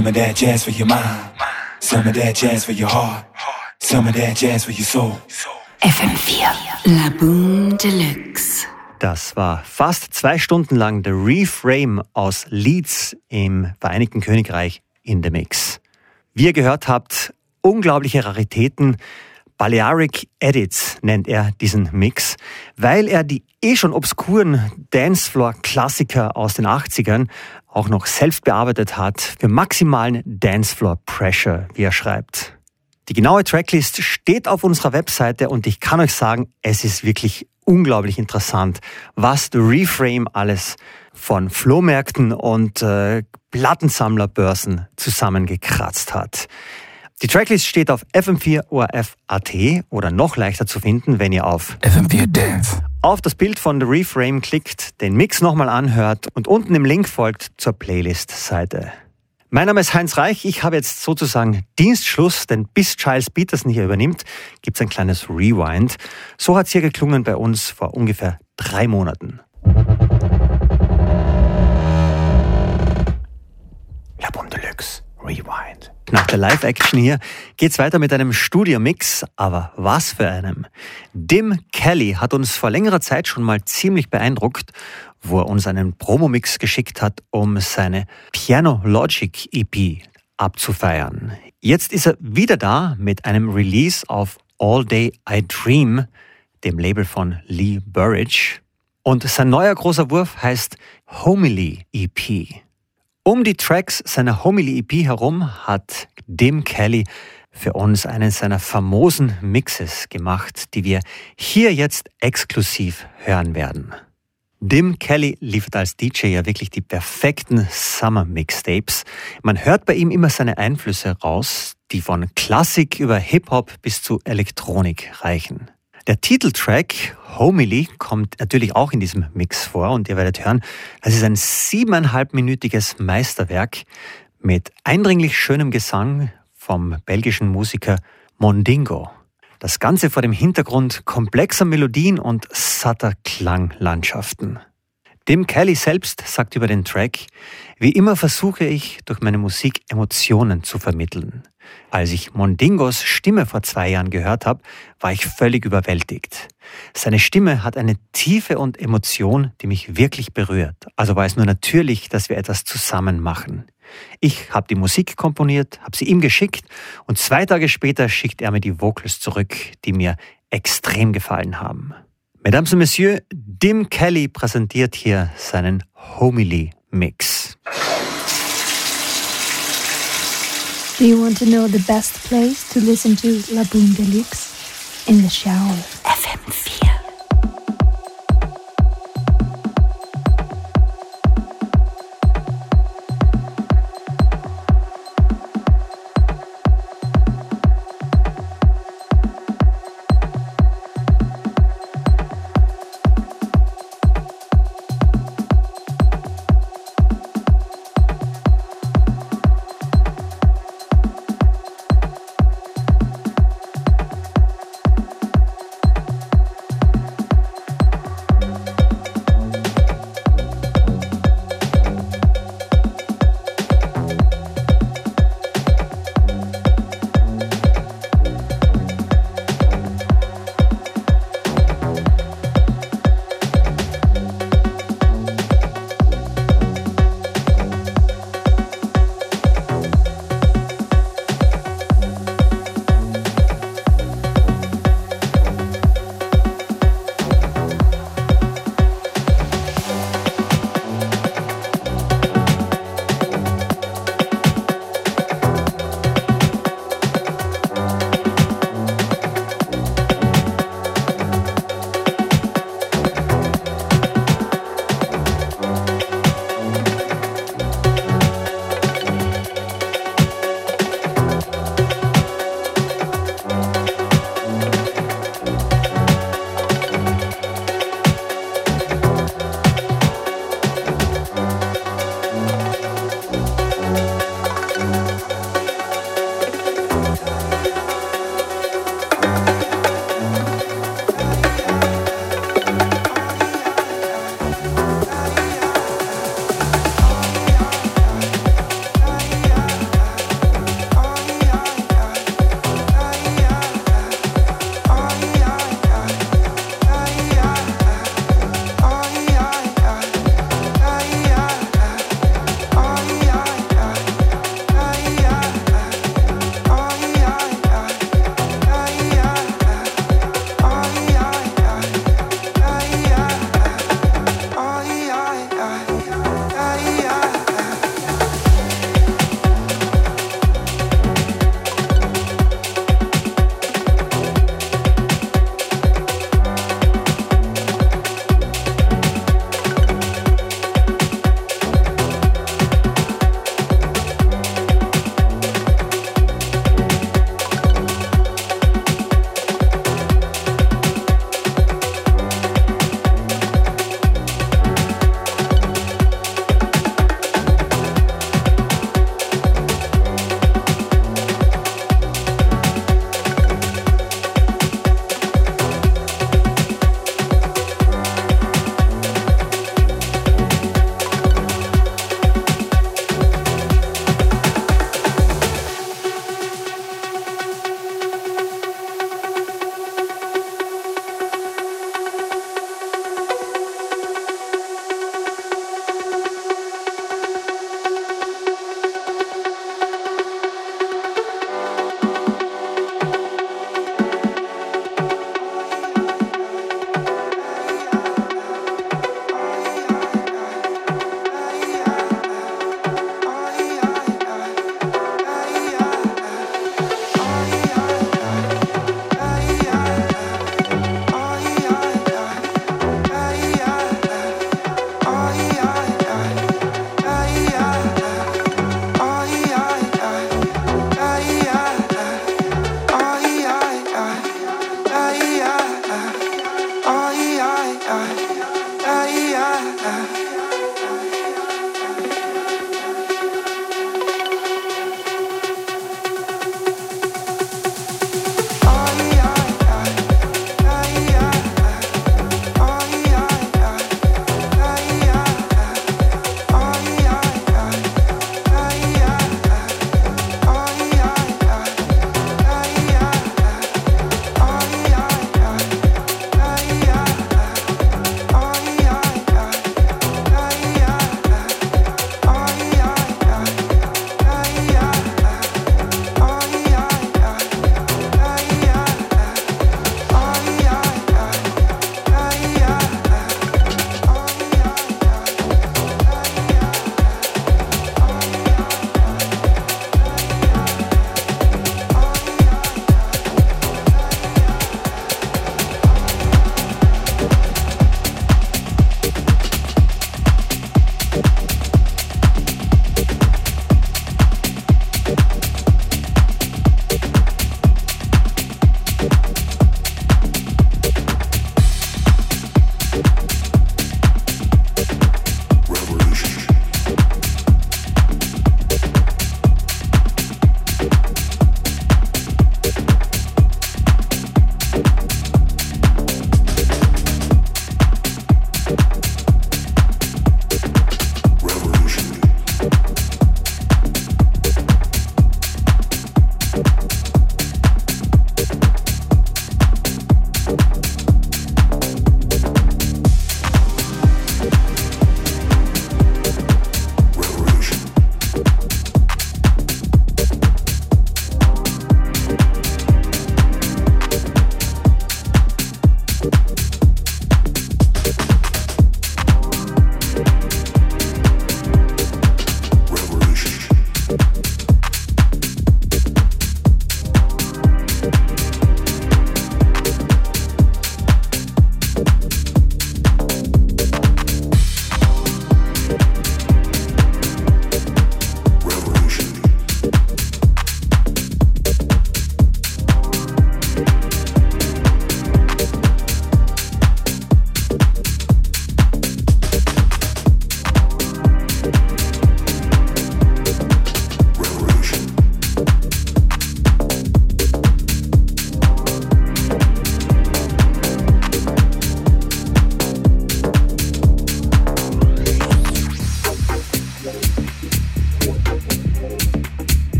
Some of that jazz for your mind. Some of that jazz for your heart. Some of that jazz for your soul. FM4 La Boom Deluxe. Das war fast zwei Stunden lang der Reframe aus Leeds im Vereinigten Königreich in the Mix. Wie ihr gehört habt, unglaubliche Raritäten. Balearic Edits nennt er diesen Mix, weil er die eh schon obskuren Dancefloor-Klassiker aus den 80ern auch noch selbst bearbeitet hat für maximalen Dancefloor-Pressure, wie er schreibt. Die genaue Tracklist steht auf unserer Webseite und ich kann euch sagen, es ist wirklich unglaublich interessant, was The Reframe alles von Flohmärkten und äh, Plattensammlerbörsen zusammengekratzt hat. Die Tracklist steht auf fm4orf.at oder noch leichter zu finden, wenn ihr auf FM4 Dance auf das Bild von The Reframe klickt, den Mix nochmal anhört und unten im Link folgt zur Playlist-Seite. Mein Name ist Heinz Reich. Ich habe jetzt sozusagen Dienstschluss, denn bis Giles Peterson hier übernimmt, gibt es ein kleines Rewind. So hat es hier geklungen bei uns vor ungefähr drei Monaten. La Bombe Rewind. Nach der Live-Action hier geht's weiter mit einem Studio-Mix, aber was für einem. Dim Kelly hat uns vor längerer Zeit schon mal ziemlich beeindruckt, wo er uns einen Promo-Mix geschickt hat, um seine Piano Logic EP abzufeiern. Jetzt ist er wieder da mit einem Release auf All Day I Dream, dem Label von Lee Burridge. Und sein neuer großer Wurf heißt Homily EP. Um die Tracks seiner Homily EP herum hat Dim Kelly für uns einen seiner famosen Mixes gemacht, die wir hier jetzt exklusiv hören werden. Dim Kelly liefert als DJ ja wirklich die perfekten Summer Mixtapes. Man hört bei ihm immer seine Einflüsse raus, die von Klassik über Hip-Hop bis zu Elektronik reichen. Der Titeltrack Homily kommt natürlich auch in diesem Mix vor und ihr werdet hören, das ist ein siebeneinhalbminütiges Meisterwerk mit eindringlich schönem Gesang vom belgischen Musiker Mondingo. Das Ganze vor dem Hintergrund komplexer Melodien und satter Klanglandschaften. Dem Kelly selbst sagt über den Track, wie immer versuche ich durch meine Musik Emotionen zu vermitteln. Als ich Mondingos Stimme vor zwei Jahren gehört habe, war ich völlig überwältigt. Seine Stimme hat eine Tiefe und Emotion, die mich wirklich berührt. Also war es nur natürlich, dass wir etwas zusammen machen. Ich habe die Musik komponiert, habe sie ihm geschickt und zwei Tage später schickt er mir die Vocals zurück, die mir extrem gefallen haben. Mesdames et Messieurs, Dim Kelly präsentiert hier seinen Homily Mix. Do you want to know the best place to listen to La Boom Deluxe? In the shower. FM4.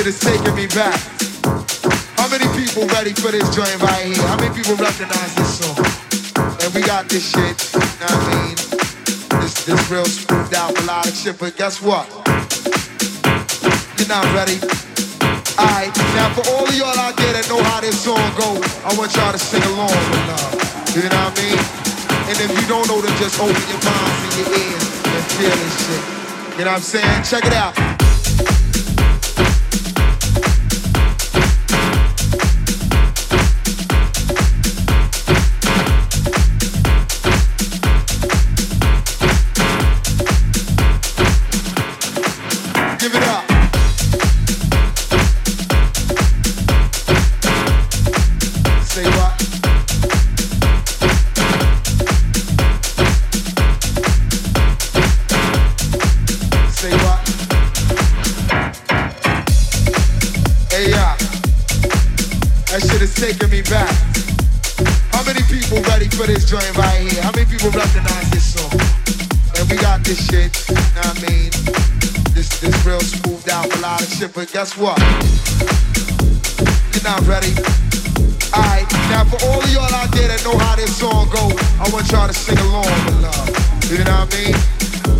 Shit is taking me back. How many people ready for this joint right here? How many people recognize this song? And we got this shit, you know what I mean? This, this real smoothed out melodic shit, but guess what? You're not ready. Alright, now for all of y'all out there that know how this song go, I want y'all to sing along with. You know what I mean? And if you don't know, then just open your minds and your ears and feel this shit. You know what I'm saying? Check it out. But guess what? You're not ready. Alright, now for all of y'all out there that know how this song go, I want y'all to sing along with love. You know what I mean?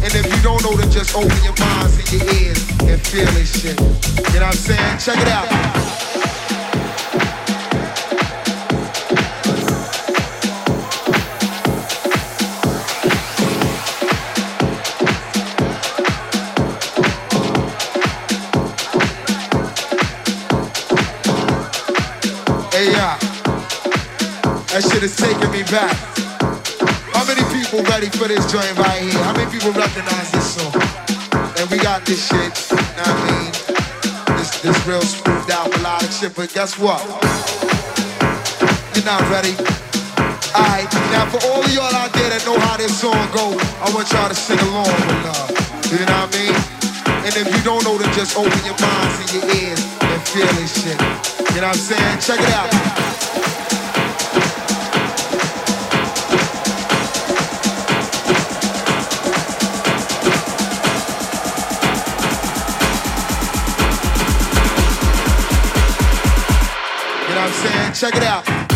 And if you don't know, then just open your minds and your ears and feel this shit. You know what I'm saying? Check it out. Back. How many people ready for this joint right here? How many people recognize this song? And we got this shit, you know what I mean? This, this real smoothed out melodic shit, but guess what? You're not ready. Alright, now for all of y'all out there that know how this song go, I want y'all to sing along with love. You know what I mean? And if you don't know, then just open your minds and your ears and feel this shit. You know what I'm saying? Check it out. Check it out.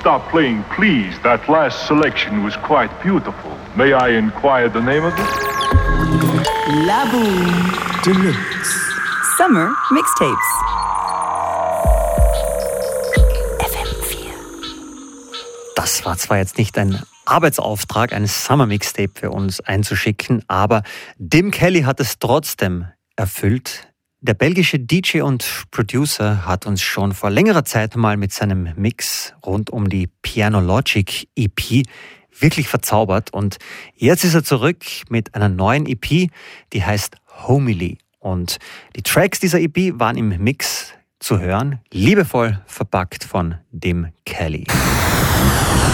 Stop playing, please. That last selection was quite beautiful. May I inquire the name of it? La Boom Deluxe. Summer Mixtapes. Das war zwar jetzt nicht ein Arbeitsauftrag, ein Summer Mixtape für uns einzuschicken, aber Dim Kelly hat es trotzdem erfüllt. Der belgische DJ und Producer hat uns schon vor längerer Zeit mal mit seinem Mix rund um die Piano Logic EP wirklich verzaubert und jetzt ist er zurück mit einer neuen EP, die heißt Homily. Und die Tracks dieser EP waren im Mix zu hören, liebevoll verpackt von Dim Kelly.